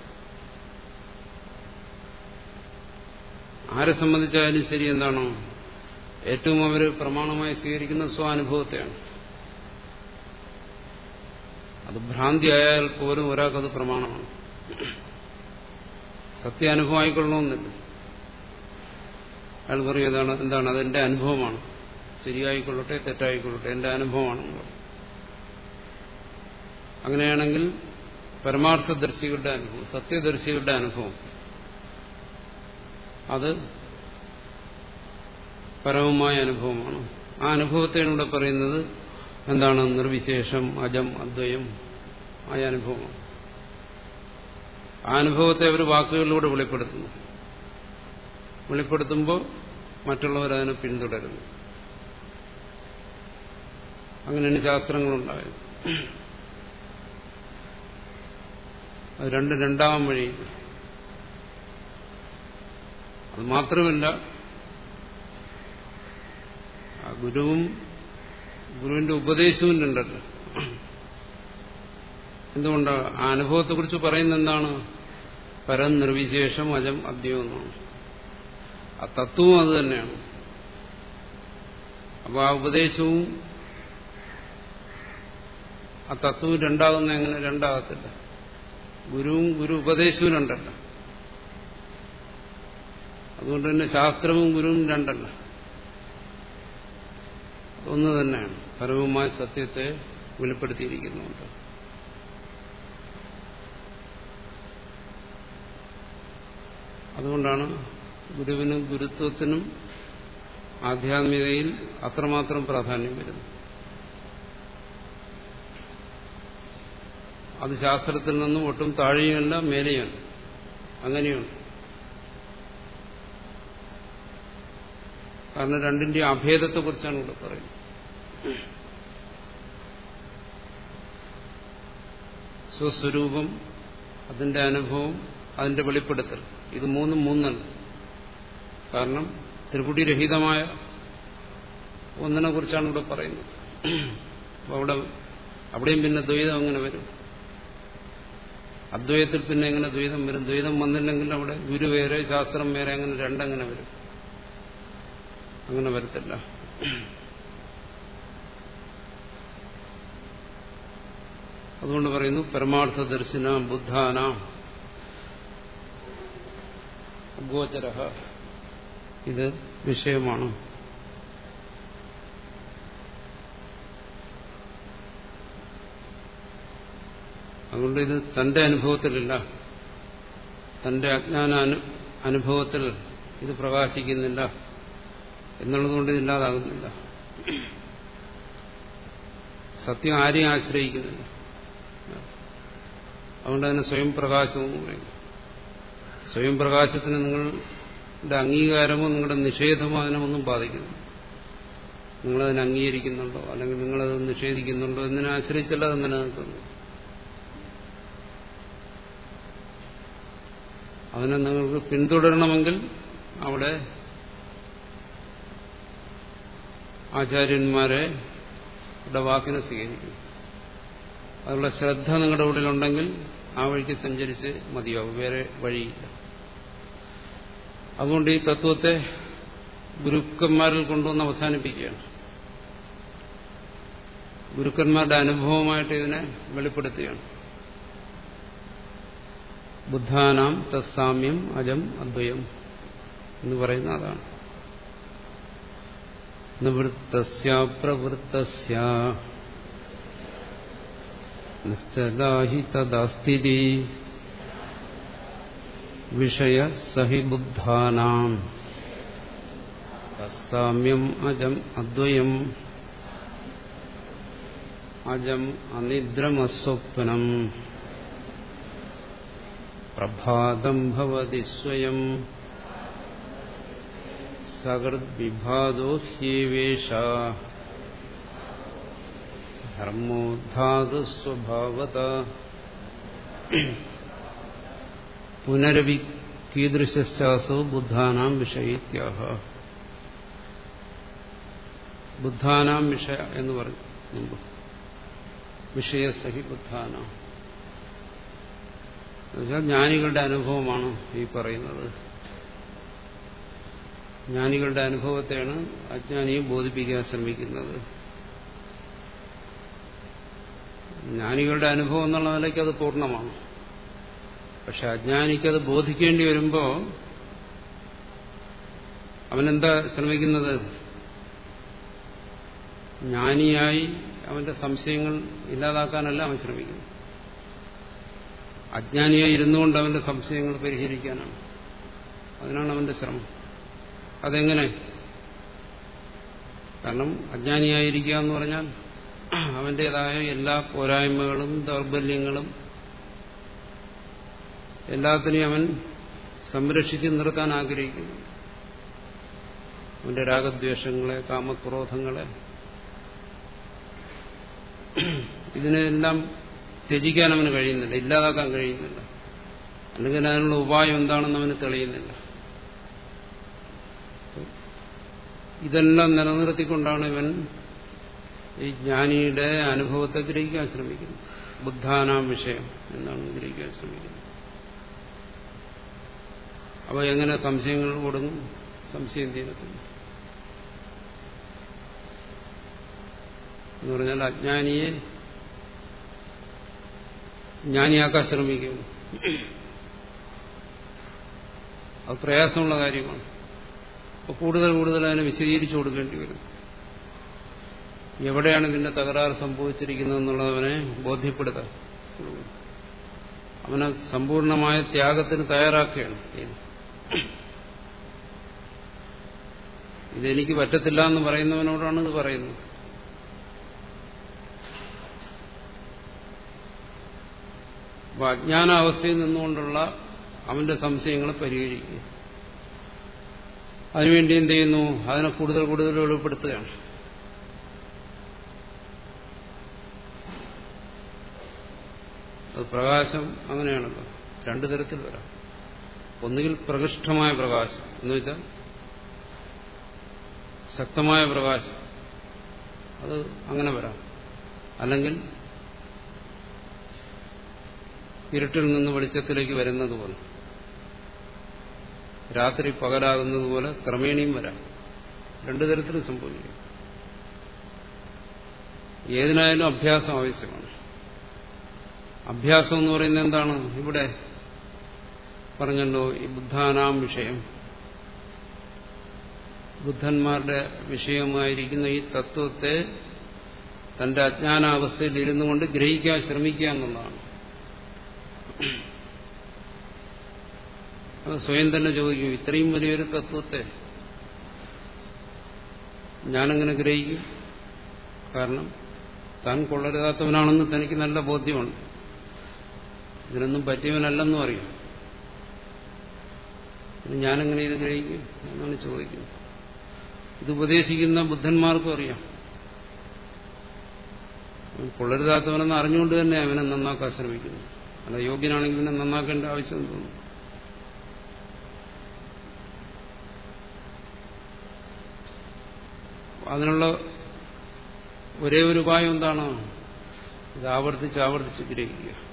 ആരെ സംബന്ധിച്ചായാലും ശരി എന്താണോ? ഏറ്റവും അവർ പ്രമാണമായി സ്വീകരിക്കുന്ന സ്വാനുഭവത്തെയാണ്. അത് ഭ്രാന്തി ആയാൽ പോലും ഒരാൾക്കത് പ്രമാണമാണ്. സത്യാനുഭവം ആയിക്കൊള്ളണമെന്നില്ല. അയാൾ പറയും എന്താണ് എന്താണ്? അതെന്റെ അനുഭവമാണ്. ശരിയായിക്കൊള്ളട്ടെ തെറ്റായിക്കൊള്ളട്ടെ എന്റെ അനുഭവമാണ്. അങ്ങനെയാണെങ്കിൽ പരമാർത്ഥദർശികളുടെ അനുഭവം സത്യദർശികളുടെ അനുഭവം. അത് പരമമായ അനുഭവമാണ്. ആ അനുഭവത്തെയാണ് ഇവിടെ പറയുന്നത് എന്താണ്? നിർവിശേഷം അജം അദ്വയം ആയ അനുഭവമാണ്. ആ അനുഭവത്തെ അവർ വാക്കുകളിലൂടെ വെളിപ്പെടുത്തുന്നു. വെളിപ്പെടുത്തുമ്പോൾ മറ്റുള്ളവർ അതിനെ പിന്തുടരുന്നു. അങ്ങനെയാണ് ശാസ്ത്രങ്ങളുണ്ടായത്. അത് രണ്ട് രണ്ടാം വഴി. അത് മാത്രമല്ല ഗുരുവും ഗുരുവിന്റെ ഉപദേശവും രണ്ടല്ലോ. എന്തുകൊണ്ട്? ആ അനുഭവത്തെക്കുറിച്ച് പറയുന്ന എന്താണ് പരം നിർവിശേഷം അജം അദ്യം എന്നാണ് ആ തത്വവും അത് തന്നെയാണ്. അപ്പോൾ ആ ഉപദേശവും ആ തത്വവും രണ്ടാകുന്ന എങ്ങനെ രണ്ടാകത്തില്ല. ഗുരുവും ഗുരു ഉപദേശവും രണ്ടല്ല. അതുകൊണ്ട് തന്നെ ശാസ്ത്രവും ഗുരുവും രണ്ടല്ല. ഒന്ന് തന്നെയാണ്. പരമമായ സത്യത്തെ വെളിപ്പെടുത്തിയിരിക്കുന്നുണ്ട്. അതുകൊണ്ടാണ് ഗുരുവിനും ഗുരുത്വത്തിനും ആധ്യാത്മികതയിൽ അത്രമാത്രം പ്രാധാന്യം വരുന്നു. അത് ശാസ്ത്രത്തിൽ നിന്നും ഒട്ടും താഴെയുമല്ല മേലെയാണ് അങ്ങനെയാണ് കാരണം രണ്ടിന്റെ അഭേദത്തെ കുറിച്ചാണ് ഇവിടെ പറയുന്നത്. സ്വസ്വരൂപം അതിന്റെ അനുഭവം അതിന്റെ വെളിപ്പെടുത്തൽ. ഇത് മൂന്നും മൂന്നല്ല. കാരണം ത്രിപുടി രഹിതമായ ഒന്നിനെ കുറിച്ചാണ് ഇവിടെ പറയുന്നത്. അവിടെ അവിടെയും പിന്നെ ദ്വൈതം അങ്ങനെ വരും. അദ്വൈതത്തിൽ പിന്നെ എങ്ങനെ ദ്വൈതം വരും? ദ്വൈതം വന്നില്ലെങ്കിൽ അവിടെ ഗുരു വേറെ ശാസ്ത്രം വേറെ അങ്ങനെ രണ്ടങ്ങനെ വരും. അങ്ങനെ വരത്തില്ല. അതുകൊണ്ട് പറയുന്നു പരമാർത്ഥ ദർശന ബുദ്ധാനാം ഗോചര. ഇത് വിഷയമാണ്. അതുകൊണ്ട് ഇത് തന്റെ അനുഭവത്തിലല്ല. തന്റെ അജ്ഞാന അനുഭവത്തിൽ ഇത് പ്രകാശിക്കുന്നില്ല. എന്നുള്ളതുകൊണ്ട് ഇതില്ലാതാകുന്നില്ല സത്യം ആരെയും ആശ്രയിക്കുന്നില്ല. അതുകൊണ്ട് അതിന് സ്വയം പ്രകാശം എന്ന് പറയും സ്വയം പ്രകാശത്തിന് നിങ്ങളുടെ അംഗീകാരമോ നിങ്ങളുടെ നിഷേധമോ അതിനൊന്നും ബാധിക്കുന്നു. നിങ്ങളതിനെ അംഗീകരിക്കുന്നുണ്ടോ? അല്ലെങ്കിൽ നിങ്ങളത് നിഷേധിക്കുന്നുണ്ടോ? എന്നതിനെ ആശ്രയിച്ചല്ല അത് നിലനിൽക്കുന്നു അതിനെ നിങ്ങൾക്ക് പിന്തുടരണമെങ്കിൽ അവിടെ ആചാര്യന്മാരെ വാക്കിനെ സ്വീകരിക്കും. അതിനുള്ള ശ്രദ്ധ നിങ്ങളുടെ ഉള്ളിലുണ്ടെങ്കിൽ ആ വഴിക്ക് സഞ്ചരിച്ച് മതിയാവും. വേറെ വഴിയില്ല. അതുകൊണ്ട് ഈ തത്വത്തെ ഗുരുക്കന്മാരിൽ കൊണ്ടുവന്ന് അവസാനിപ്പിക്കുകയാണ്. ഗുരുക്കന്മാരുടെ അനുഭവമായിട്ട് ഇതിനെ വെളിപ്പെടുത്തുകയാണ്. ബുദ്ധാനാം തസ്സാമ്യം അജം അദ്വയം എന്ന് പറയുന്ന അതാണ്. നിവൃത്തസ്യ തദാസ്ഥിതി. വിഷയ സഹി ബുദ്ധാനാം തസ്സാമ്യം അജം അദ്വയം അജം അനിദ്രമസ്വപ്നം പ്രഭാതം ഭവതി സ്വയം സകൃദ്വിഭാതോ ഹ്യേവേഷ ധർമ്മോദ്ധാതു സ്വഭാവത പുനരവി കീദൃശാസോ ബുദ്ധാനാം വിഷയിത്യാഹ. ബുദ്ധാനാം വിഷയ എന്ന് പറഞ്ഞു വിഷയസഹി ബുദ്ധാനാം. എന്നുവെച്ചാൽ ജ്ഞാനികളുടെ അനുഭവമാണ് ഈ പറയുന്നത്. ജ്ഞാനികളുടെ അനുഭവത്തെയാണ് അജ്ഞാനിയും ബോധിപ്പിക്കാൻ ശ്രമിക്കുന്നത്. ജ്ഞാനികളുടെ അനുഭവം എന്നുള്ള നിലയ്ക്ക് അത് പൂർണമാണ്. പക്ഷെ അജ്ഞാനിക്കത് ബോധിക്കേണ്ടി വരുമ്പോൾ അവനെന്താ ശ്രമിക്കുന്നത്? ജ്ഞാനിയായി അവന്റെ സംശയങ്ങൾ ഇല്ലാതാക്കാനല്ല അവൻ ശ്രമിക്കുന്നത്. അജ്ഞാനിയായി ഇരുന്നുകൊണ്ട് അവന്റെ സംശയങ്ങൾ പരിഹരിക്കാനാണ്. അതിനാണ് അവന്റെ ശ്രമം. അതെങ്ങനെ? കാരണം അജ്ഞാനിയായിരിക്കുക എന്ന് പറഞ്ഞാൽ അവന്റേതായ എല്ലാ പോരായ്മകളും ദൗർബല്യങ്ങളും എല്ലാത്തിനെയും അവൻ സംരക്ഷിച്ച് നിർത്താൻ ആഗ്രഹിക്കുന്നു. അവന്റെ രാഗദ്വേഷങ്ങളെ കാമക്രോധങ്ങളെ. ഇതിനെല്ലാം ത്യജിക്കാൻ അവന് കഴിയുന്നില്ല ഇല്ലാതാക്കാൻ കഴിയുന്നില്ല. അല്ലെങ്കിൽ അതിനുള്ള ഉപായം എന്താണെന്ന് അവന് തെളിയുന്നില്ല. ഇതെല്ലാം നിലനിർത്തിക്കൊണ്ടാണ് ഇവൻ ഈ ജ്ഞാനിയുടെ അനുഭവത്തെ ഗ്രഹിക്കാൻ ശ്രമിക്കുന്നത്. ബുദ്ധാനാം വിഷയം എന്നാണ് ഗ്രഹിക്കാൻ ശ്രമിക്കുന്നത്. അപ്പോൾ എങ്ങനെ സംശയങ്ങൾ കൊടുങ്ങും സംശയം തീരത്തില്ല. എന്ന് പറഞ്ഞാൽ അജ്ഞാനിയെ ജ്ഞാനിയാക്കാൻ ശ്രമിക്കുന്നു. അത് പ്രയാസമുള്ള കാര്യമാണ്. അപ്പോൾ കൂടുതൽ കൂടുതൽ അതിനെ വിശദീകരിച്ചു കൊടുക്കേണ്ടി വരും. എവിടെയാണ് ഇതിന്റെ തകരാറ് സംഭവിച്ചിരിക്കുന്നതെന്നുള്ളത് അവനെ ബോധ്യപ്പെടുത്താൻ. അവനെ സമ്പൂർണമായ ത്യാഗത്തിന് തയ്യാറാക്കുകയാണ് ഇതെനിക്ക് പറ്റത്തില്ല എന്ന് പറയുന്നവനോടാണ് ഇത് പറയുന്നത്. അപ്പൊ അജ്ഞാനാവസ്ഥയിൽ നിന്നുകൊണ്ടുള്ള അവന്റെ സംശയങ്ങളെ പരിഹരിക്കുക. അതിനുവേണ്ടി എന്ത് ചെയ്യുന്നു? അതിനെ കൂടുതൽ കൂടുതൽ വെളിപ്പെടുത്തുകയാണ്. അത് പ്രകാശം അങ്ങനെയാണല്ലോ. രണ്ടു തരത്തിൽ വരാം. ഒന്നുകിൽ പ്രകൃഷ്ടമായ പ്രകാശം. എന്ന് വെച്ചാൽ ശക്തമായ പ്രകാശം. അത് അങ്ങനെ വരാം. അല്ലെങ്കിൽ ഇരുട്ടിൽ നിന്ന് വെളിച്ചത്തിലേക്ക് വരുന്നത് പോലെ. രാത്രി പകലാകുന്നത് പോലെ ക്രമേണയും വരാം. രണ്ടു തരത്തിലും സംഭവിക്കും. ഏതിനായാലും അഭ്യാസം ആവശ്യമാണ്. അഭ്യാസം എന്ന് പറയുന്നത് എന്താണ്? ഇവിടെ പറഞ്ഞല്ലോ ഈ ബുദ്ധാനാം വിഷയം. ബുദ്ധന്മാരുടെ വിഷയമായിരിക്കുന്ന ഈ തത്വത്തെ തന്റെ അജ്ഞാനാവസ്ഥയിൽ ഇരുന്നു കൊണ്ട് ഗ്രഹിക്കാൻ ശ്രമിക്കുക എന്നുള്ളതാണ്. സ്വയം തന്നെ ചോദിക്കും ഇത്രയും വലിയൊരു തത്വത്തെ ഞാനെങ്ങനെ ഗ്രഹിക്കും? കാരണം താൻ കൊള്ളരുതാത്തവനാണെന്ന് തനിക്ക് നല്ല ബോധ്യമുണ്ട്. ഇതിനൊന്നും പറ്റിയവനല്ലെന്നും അറിയാം. ഞാനെങ്ങനെ ഇത് ഗ്രഹിക്കും എന്നാണ് ചോദിക്കുന്നത്. ഇത് ഉപദേശിക്കുന്ന ബുദ്ധന്മാർക്കും അറിയാം. കൊള്ളരുതാത്തവനെന്ന് അറിഞ്ഞുകൊണ്ട് തന്നെ അവനെ നന്നാക്കാൻ ശ്രമിക്കുന്നു. അല്ല യോഗ്യനാണെങ്കിൽ ഇവനെ നന്നാക്കേണ്ട ആവശ്യം തോന്നുന്നു അതിനുള്ള ഒരേ ഒരു ഉപായം എന്താണ്? ഇത് ആവർത്തിച്ച് ആവർത്തിച്ച് ഗ്രഹിക്കുക.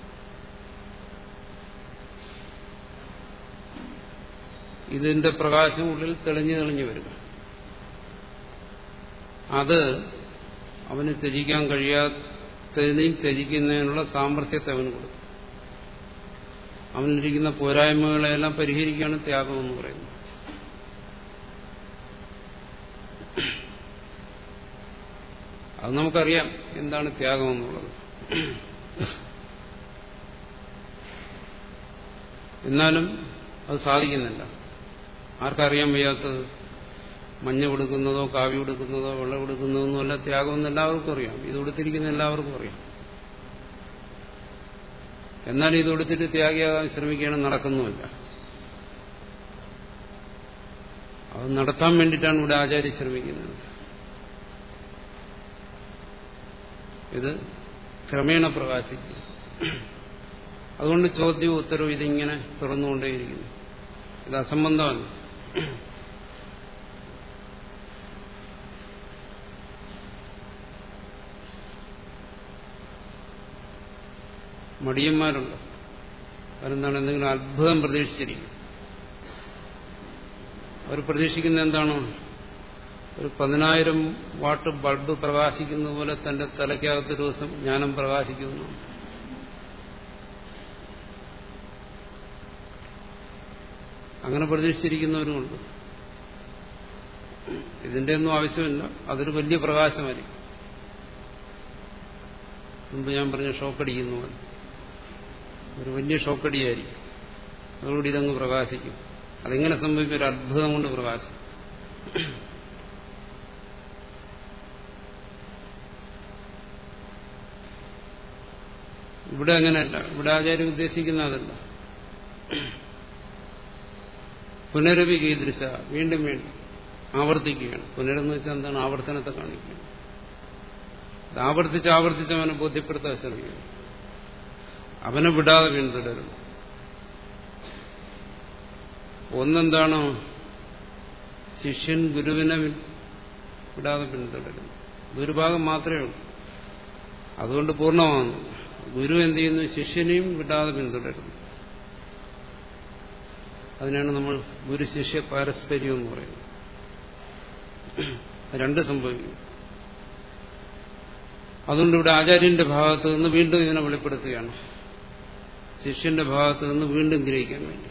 ഇതിന്റെ പ്രകാശം ഉള്ളിൽ തെളിഞ്ഞു തെളിഞ്ഞു വരും. അത് അവന് ത്യജിക്കാൻ കഴിയാത്തതിനെയും ത്യജിക്കുന്നതിനുള്ള സാമർഥ്യത്തെ അവന് കൊടുക്കും. അവനിരിക്കുന്ന പോരായ്മകളെല്ലാം പരിഹരിക്കുകയാണ് ത്യാഗം എന്ന് പറയുന്നത്. അത് നമുക്കറിയാം എന്താണ് ത്യാഗം എന്നുള്ളത്. എന്നാലും അത് സാധിക്കുന്നില്ല. ആർക്കറിയാൻ വയ്യാത്തത്? മഞ്ഞ കൊടുക്കുന്നതോ കാവ്യ കൊടുക്കുന്നതോ വെള്ളം കൊടുക്കുന്നതോ അല്ല ത്യാഗമെന്ന് എല്ലാവർക്കും അറിയാം. ഇത് കൊടുത്തിരിക്കുന്ന എല്ലാവർക്കും അറിയാം. എന്നാൽ ഇത് കൊടുത്തിട്ട് ത്യാഗിയാകാൻ ശ്രമിക്കുകയാണ് നടക്കുന്നുമില്ല. അത് നടത്താൻ വേണ്ടിയിട്ടാണ് ഇവിടെ ആചാര്യ ശ്രമിക്കുന്നത്. ഇത് ക്രമേണ പ്രകാശിക്കും. അതുകൊണ്ട് ചോദ്യവും ഉത്തരവും ഇതിങ്ങനെ തുറന്നുകൊണ്ടേയിരിക്കുന്നു. ഇത് അസംബന്ധമാണ് മടിയന്മാരുണ്ട്. അവരെന്താണ്? എന്തെങ്കിലും അത്ഭുതം പ്രതീക്ഷിച്ചിരിക്കും. അവർ പ്രതീക്ഷിക്കുന്ന എന്താണ്? ഒരു പതിനായിരം വാട്ട് ബൾബ് പ്രകാശിക്കുന്ന പോലെ തന്റെ തലയ്ക്കകത്ത് ദിവസം ജ്ഞാനം പ്രകാശിക്കുന്നു. അങ്ങനെ പ്രതീക്ഷിച്ചിരിക്കുന്നവരുമുണ്ട്. ഇതിന്റെ ഒന്നും ആവശ്യമില്ല. അതൊരു വലിയ പ്രകാശമായിരിക്കും. മുമ്പ് ഞാൻ പറഞ്ഞ ഷോക്കടിക്കുന്ന പോലെ. ഒരു വലിയ ഷോക്കടിയായിരിക്കും. അതോടുകൂടി ഇതങ്ങ് പ്രകാശിക്കും. അതെങ്ങനെ സംഭവിക്കും? ഒരു അത്ഭുതം കൊണ്ട് പ്രകാശം ഇവിടെ അങ്ങനെയല്ല. ഇവിടെ ആചാര്യം ഉദ്ദേശിക്കുന്ന അതല്ല. പുനരവി കീദൃശ വീണ്ടും വീണ്ടും ആവർത്തിക്കുകയാണ്. പുനരെന്ന് വെച്ചാൽ എന്താണ്? ആവർത്തനത്തെ കാണിക്കുകയാണ്. അത് ആവർത്തിച്ച് ആവർത്തിച്ച് അവനെ ബോധ്യപ്പെടുത്താൻ ശ്രമിക്കുന്നു. അവനെ വിടാതെ പിന്തുടരുന്നു ഒന്നെന്താണോ? ശിഷ്യൻ ഗുരുവിനെ വിടാതെ പിന്തുടരുന്നു ഗുരുഭാഗം മാത്രമേ ഉള്ളൂ. അതുകൊണ്ട് പൂർണമാകുന്നു. ഗുരു എന്ത് ചെയ്യുന്നു? ശിഷ്യനെയും വിടാതെ പിന്തുടരുന്നു അതിനാണ് നമ്മൾ ഗുരു ശിഷ്യ പാരസ്പര്യം എന്ന് പറയുന്നത്. രണ്ട് സംഭവിക്കും അതുകൊണ്ട് ഇവിടെ ആചാര്യന്റെ ഭാഗത്ത് നിന്ന് വീണ്ടും ഇതിനെ വെളിപ്പെടുത്തുകയാണ്. ശിഷ്യന്റെ ഭാഗത്ത് നിന്ന് വീണ്ടും ഗ്രഹിക്കാൻ വേണ്ടി.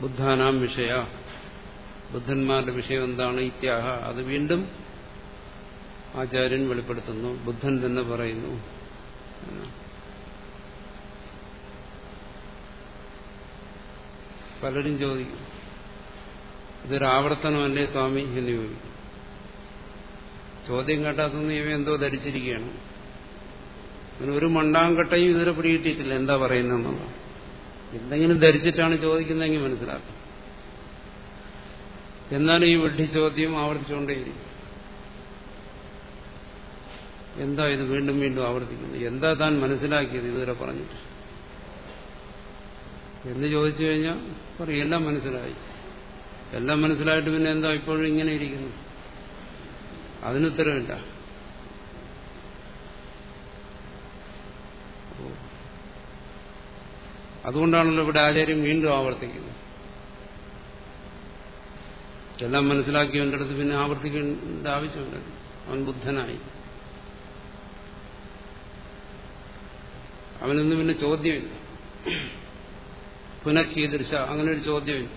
ബുദ്ധാനാം വിഷയ. ബുദ്ധന്മാരുടെ വിഷയം എന്താണ്? ഇത്യാഹ. അത് വീണ്ടും ആചാര്യൻ വെളിപ്പെടുത്തുന്നു. ബുദ്ധൻ തന്നെ പറയുന്നു. പലരും ചോദിക്കും ഇതൊരു ആവർത്തനമല്ലേ സ്വാമി? എന്ന് ചോദിക്കും. ചോദ്യം കേട്ടാത്തൊന്നും ഇവ എന്തോ ധരിച്ചിരിക്കുകയാണ്. അങ്ങനെ ഒരു മണ്ടാങ്കട്ടയും ഇതുവരെ പിടികിട്ടിയിട്ടില്ല. എന്താ പറയുന്നതെന്നുള്ള. എന്തെങ്കിലും ധരിച്ചിട്ടാണ് ചോദിക്കുന്നതെങ്കിൽ മനസ്സിലാക്കും. എന്നാലും ഈ വിഡ്ഢി ചോദ്യം ആവർത്തിച്ചുകൊണ്ടേയിരിക്കും. എന്താ ഇത് വീണ്ടും വീണ്ടും ആവർത്തിക്കുന്നത്? എന്താ താൻ മനസ്സിലാക്കിയത്? ഇതുവരെ പറഞ്ഞിട്ട്. എന്ന് ചോദിച്ചു കഴിഞ്ഞാൽ പറയും എല്ലാം മനസ്സിലായി. എല്ലാം മനസ്സിലായിട്ട് പിന്നെ എന്താ ഇപ്പോഴും ഇങ്ങനെ ഇരിക്കുന്നു? അതിനുത്തരവില്ല അതുകൊണ്ടാണല്ലോ ഇവിടെ ആചാര്യം വീണ്ടും ആവർത്തിക്കുന്നത്. എല്ലാം മനസ്സിലാക്കിയവന്റെ അടുത്ത് പിന്നെ ആവർത്തിക്കേണ്ട ആവശ്യമില്ല. അവൻ ബുദ്ധനായി. അവനൊന്നും പിന്നെ ചോദ്യമില്ല. പുനഃകീദൃശ അങ്ങനെ ഒരു ചോദ്യമില്ല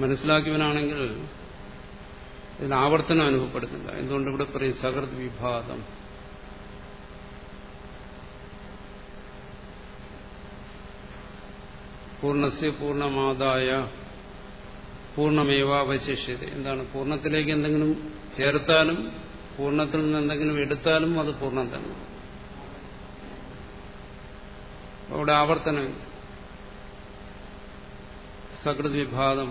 മനസ്സിലാക്കിയവനാണെങ്കിൽ ഇതിന് ആവർത്തനം അനുഭവപ്പെടുന്നില്ല എന്തുകൊണ്ട് ഇവിടെ പറയും സകൃത് വിഭാഗം? പൂർണസ്യ പൂർണമാതായ പൂർണമേവാവശിഷ്യത എന്താണ്? പൂർണത്തിലേക്ക് എന്തെങ്കിലും ചേർത്താലും പൂർണത്തിൽ നിന്ന് എന്തെങ്കിലും എടുത്താലും അത് പൂർണം തന്നെ അവിടെ ആവർത്തനം. സകൃത് വിഭാഗം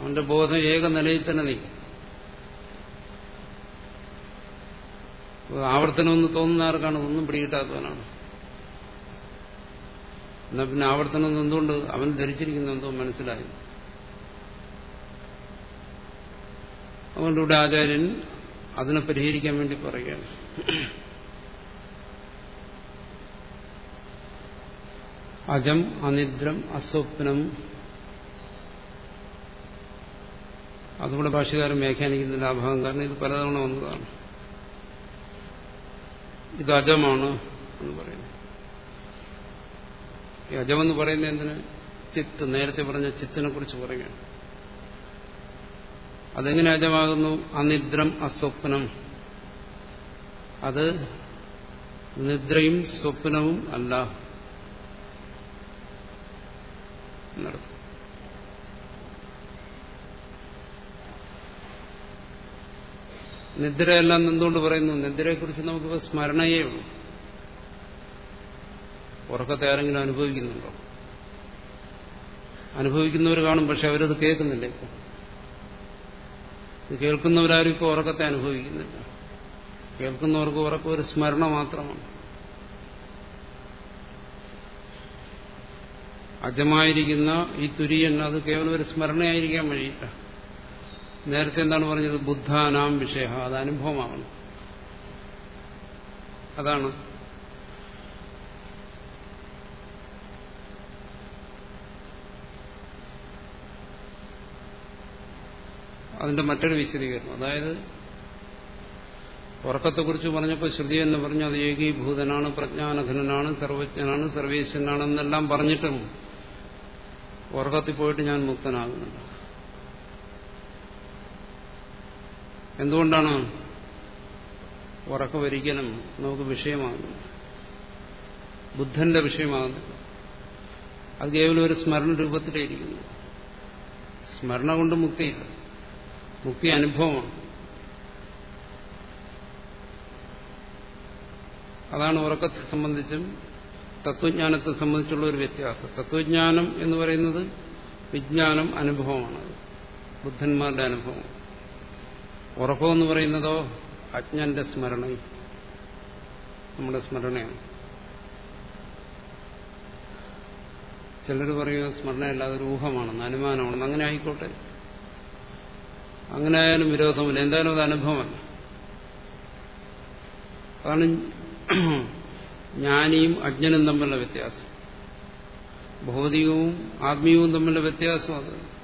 അവന്റെ ബോധം ഏക നിലയിൽ തന്നെ നീക്കും ആവർത്തനമെന്ന് തോന്നുന്ന ആർക്കാണ്? ഒന്നും പിടികിട്ടാത്തവനാണ്. എന്നാ പിന്നെ ആവർത്തനം എന്തുകൊണ്ട് അവൻ ധരിച്ചിരിക്കുന്ന എന്തോ മനസ്സിലായി. അതുകൊണ്ട് ഇവിടെ ആചാര്യൻ അതിനെ പരിഹരിക്കാൻ വേണ്ടി പറയുകയാണ്. അജം അനിദ്രം അസ്വപ്നം. അതുകൂടെ ഭാഷകാരൻ വ്യാഖ്യാനിക്കുന്നില്ല ആ ഭാഗം കാരണം ഇത് പലതവണ വന്നതാണ്. ഇത് അജമാണ് എന്ന് പറയുന്നു. ഈ അജമെന്ന് പറയുന്നത് എന്തിന്? ചിത്ത് നേരത്തെ പറഞ്ഞ ചിത്തിനെ കുറിച്ച് പറയുകയാണ്. അതെങ്ങനെ അജമാകുന്നു? അനിദ്രം അസ്വപ്നം. അത് നിദ്രയും സ്വപ്നവും അല്ല. നിദ്രയെല്ലാം എന്തുകൊണ്ട് പറയുന്നു? നിദ്രയെക്കുറിച്ച് നമുക്ക് സ്മരണയേ ഉള്ളൂ. ഉറക്കത്തെ ആരെങ്കിലും അനുഭവിക്കുന്നുണ്ടോ? അനുഭവിക്കുന്നവർ കാണും പക്ഷെ അവരത് കേൾക്കുന്നില്ല ഇപ്പോൾ ഇത് കേൾക്കുന്നവരാരും ഇപ്പോൾ ഉറക്കത്തെ അനുഭവിക്കുന്നില്ല. കേൾക്കുന്നവർക്ക് ഉറക്കം ഒരു സ്മരണ മാത്രമാണ്. അജമായിരിക്കുന്ന ഈ തുര്യൻ അത് കേവലം ഒരു സ്മരണയായിരിക്കാൻ വഴിയില്ല. നേരത്തെ എന്താണ് പറഞ്ഞത്? ബുദ്ധാനാം വിഷയ അത് അനുഭവമാകണം അതാണ് അതിന്റെ മറ്റൊരു വിശദീകരണം. അതായത് ഉറക്കത്തെക്കുറിച്ച് പറഞ്ഞപ്പോൾ ശ്രുതി എന്ന് പറഞ്ഞു അത് ഏകീഭൂതനാണ് പ്രജ്ഞാനഘനാണ് സർവജ്ഞനാണ് സർവേശ്വരനാണെന്നെല്ലാം പറഞ്ഞിട്ടും ഉറക്കത്തിൽ പോയിട്ട് ഞാൻ മുക്തനാകുന്നുണ്ട് എന്തുകൊണ്ടാണ് ഉറക്കം ഒരിക്കലും നമുക്ക് വിഷയമാകുന്നത് ബുദ്ധന്റെ വിഷയമാകുന്നില്ല. അത് കേവലം ഒരു സ്മരണ രൂപത്തിലേ ഇരിക്കുന്നു സ്മരണ കൊണ്ട് മുക്തിയില്ല. മുക്തി അനുഭവമാണ്. അതാണ് ഉറക്കത്തെ സംബന്ധിച്ചും തത്വജ്ഞാനത്തെ സംബന്ധിച്ചുള്ള ഒരു വ്യത്യാസം. തത്വജ്ഞാനം എന്ന് പറയുന്നത് വിജ്ഞാനം അനുഭവമാണ്. ബുദ്ധന്മാരുടെ അനുഭവം. ഉറക്കം എന്ന് പറയുന്നതോ അജ്ഞന്റെ സ്മരണയും നമ്മുടെ സ്മരണയാണ്. ചിലർ പറയുക സ്മരണയല്ലാതെ ഊഹമാണെന്ന് അനുമാനമാണെന്ന് അങ്ങനെ ആയിക്കോട്ടെ. അങ്ങനെ ആയാലും വിരോധമില്ല. എന്തായാലും അത് അനുഭവമല്ല. അതാണ് ജ്ഞാനിയും അജ്ഞനും തമ്മിലുള്ള വ്യത്യാസം. ഭൗതികവും ആത്മീയവും തമ്മിലുള്ള വ്യത്യാസം അത്.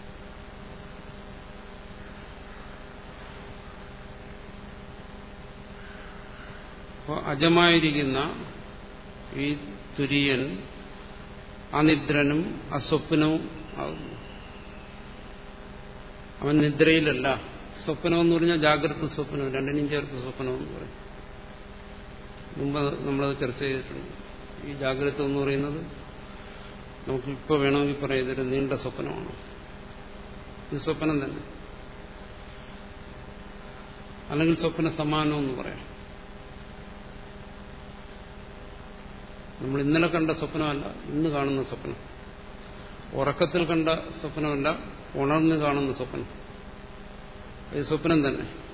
അജമായിരിക്കുന്ന ഈ തുര്യൻ അനിദ്രനും അസ്വപ്നവും ആകുന്നു. അവൻ നിദ്രയിലല്ല. സ്വപ്നം എന്ന് പറഞ്ഞാൽ ജാഗ്രത സ്വപ്നം രണ്ടിനും ചേർത്ത് സ്വപ്നം എന്ന് പറയും. മുമ്പ് നമ്മളത് ചർച്ച ചെയ്തിട്ടുണ്ട്. ഈ ജാഗ്രത എന്ന് പറയുന്നത് നമുക്കിപ്പോൾ വേണമെങ്കിൽ പറയാം ഇതൊരു നീണ്ട സ്വപ്നമാണ്. ഇത് സ്വപ്നം തന്നെ. അല്ലെങ്കിൽ സ്വപ്ന സമാനം എന്ന് പറയാം. നമ്മൾ ഇന്നലെ കണ്ട സ്വപ്നമല്ല ഇന്ന് കാണുന്ന സ്വപ്നം. ഉറക്കത്തിൽ കണ്ട സ്വപ്നമല്ല ഉണർന്ന് കാണുന്ന സ്വപ്നം. ഇത് സ്വപ്നം തന്നെ.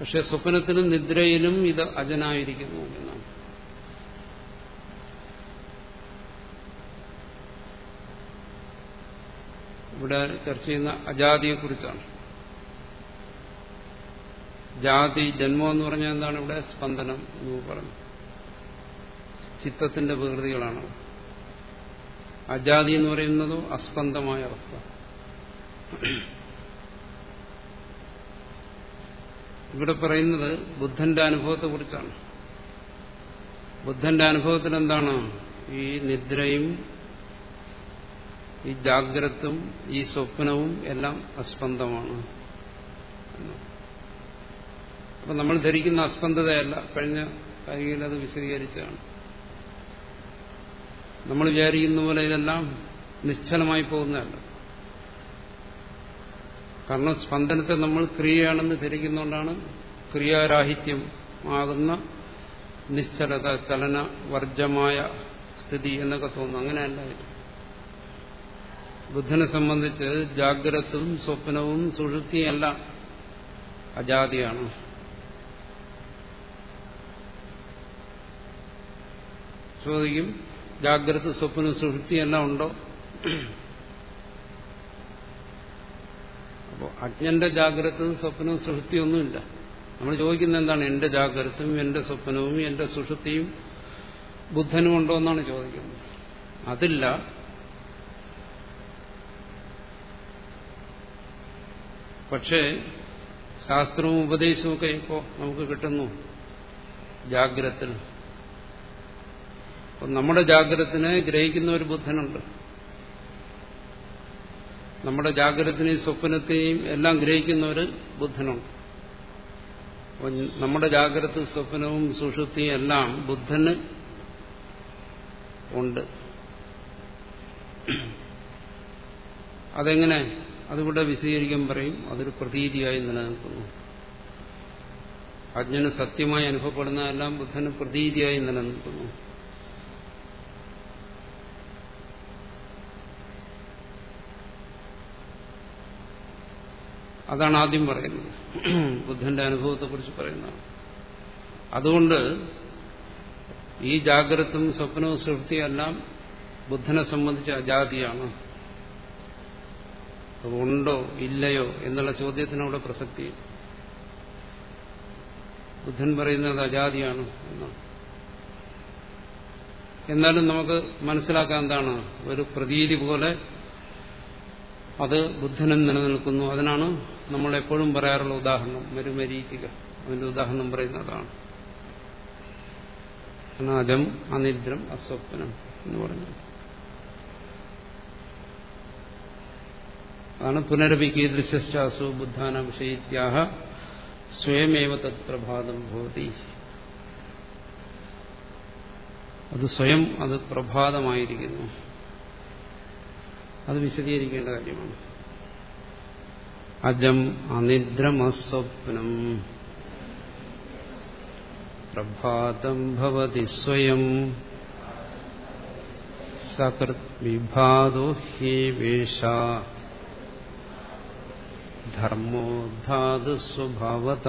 പക്ഷെ സ്വപ്നത്തിനും നിദ്രയിലും ഇത് അജനായിരിക്കുന്നു എന്നാണ്. ഇവിടെ ചർച്ച ചെയ്യുന്ന അജാതിയെക്കുറിച്ചാണ്. ജാതി ജന്മം എന്ന് പറഞ്ഞാൽ എന്താണ് ഇവിടെ? സ്പന്ദനം എന്ന് പറഞ്ഞു ചിത്തത്തിന്റെ വികൃതികളാണ് അജാതി എന്ന് പറയുന്നതോ അസ്പന്ദമായ അവസ്ഥ. ഇവിടെ പറയുന്നത് ബുദ്ധന്റെ അനുഭവത്തെ കുറിച്ചാണ്. ബുദ്ധന്റെ അനുഭവത്തിൽ എന്താണ്? ഈ നിദ്രയും ഈ ജാഗ്രതും ഈ സ്വപ്നവും എല്ലാം അസ്പന്ദമാണ് അപ്പൊ നമ്മൾ ധരിക്കുന്ന അസ്പന്ദതയല്ല കഴിഞ്ഞ കാര്യയിൽ അത് വിശദീകരിച്ചാണ് നമ്മൾ വിചാരിക്കുന്ന പോലെ ഇതെല്ലാം നിശ്ചലമായി പോകുന്നതല്ല. കാരണം സ്പന്ദനത്തെ നമ്മൾ ക്രിയയാണെന്ന് ധരിക്കുന്നതുകൊണ്ടാണ് ക്രിയാരാഹിത്യം ആകുന്ന നിശ്ചലത ചലന വർജമായ സ്ഥിതി എന്നൊക്കെ തോന്നുന്നു. അങ്ങനെയല്ല ബുദ്ധനെ സംബന്ധിച്ച് ജാഗ്രതവും സ്വപ്നവും സുഷുപ്തിയെല്ലാം അജാതിയാണ്. ചോദിക്കും ജാഗ്രത സ്വപ്ന സുഷുപ്തിയെല്ലാം ഉണ്ടോ? അപ്പോൾ അജ്ഞന്റെ ജാഗ്രതയും സ്വപ്നവും സുഹൃത്തിയൊന്നുമില്ല നമ്മൾ ചോദിക്കുന്നത് എന്താണ്? എന്റെ ജാഗ്രതയും എന്റെ സ്വപ്നവും എന്റെ സുഷുതിയും ബുദ്ധനും ഉണ്ടോ എന്നാണ് ചോദിക്കുന്നത്. അതില്ല. പക്ഷേ ശാസ്ത്രവും ഉപദേശവും ഒക്കെ ഇപ്പോൾ നമുക്ക് കിട്ടുന്നു. ജാഗ്രത്തിൽ നമ്മുടെ ജാഗ്രതത്തിനെ ഗ്രഹിക്കുന്ന ഒരു ബുദ്ധനുണ്ട്. നമ്മുടെ ജാഗ്രതത്തിനെയും സ്വപ്നത്തെയും എല്ലാം ഗ്രഹിക്കുന്ന ഒരു ബുദ്ധനുണ്ട്. നമ്മുടെ ജാഗ്രത സ്വപ്നവും സുഷുപ്തിയും എല്ലാം ബുദ്ധന് ഉണ്ട്. അതെങ്ങനെ? അതിവിടെ വിശദീകരിക്കാൻ പറയും. അതൊരു പ്രതീതിയായി നിലനിൽക്കുന്നു. അജ്ഞന് സത്യമായി അനുഭവപ്പെടുന്നതെല്ലാം ബുദ്ധന് പ്രതീതിയായി നിലനിൽക്കുന്നു. അതാണ് ആദ്യം പറയുന്നത്. ബുദ്ധന്റെ അനുഭവത്തെക്കുറിച്ച് പറയുന്നത്. അതുകൊണ്ട് ഈ ജാഗ്രതും സ്വപ്നവും സൃഷ്ടിയെല്ലാം ബുദ്ധനെ സംബന്ധിച്ച അജാതിയാണ്. ഉണ്ടോ ഇല്ലയോ എന്നുള്ള ചോദ്യത്തിന് പ്രസക്തി. ബുദ്ധൻ പറയുന്നത് അജാതിയാണ് എന്നാണ്. എന്നാലും നമുക്ക് മനസ്സിലാക്കാൻ എന്താണ്? ഒരു പ്രതീതി പോലെ അത് ബുദ്ധനും നിലനിൽക്കുന്നു. അതിനാണ് നമ്മൾ എപ്പോഴും പറയാറുള്ള ഉദാഹരണം മരുമരീചിക അതിന്റെ ഉദാഹരണം പറയുന്നതാണ് അനാജം അനിദ്രം അസ്വപ്നം എന്ന് പറഞ്ഞു അതാണ് പുനരപിക്ക് കീദൃശാസു ബുദ്ധാന വിഷയിത്യാഹ സ്വയമേവ തത്പ്രഭാതം ഭവതി. അത് സ്വയം അത് പ്രഭാതമായിരിക്കുന്നു. അത് വിശദീകരിക്കേണ്ട കാര്യമാണ്. അജം അനിദ്രമസ്വപ്നം. പ്രഭാതം ഭവതി സ്വയം. സകൃത് വിഭാതോ ഹി വേഷ. ധർമ്മോദ്ധാതു സ്വഭാവത.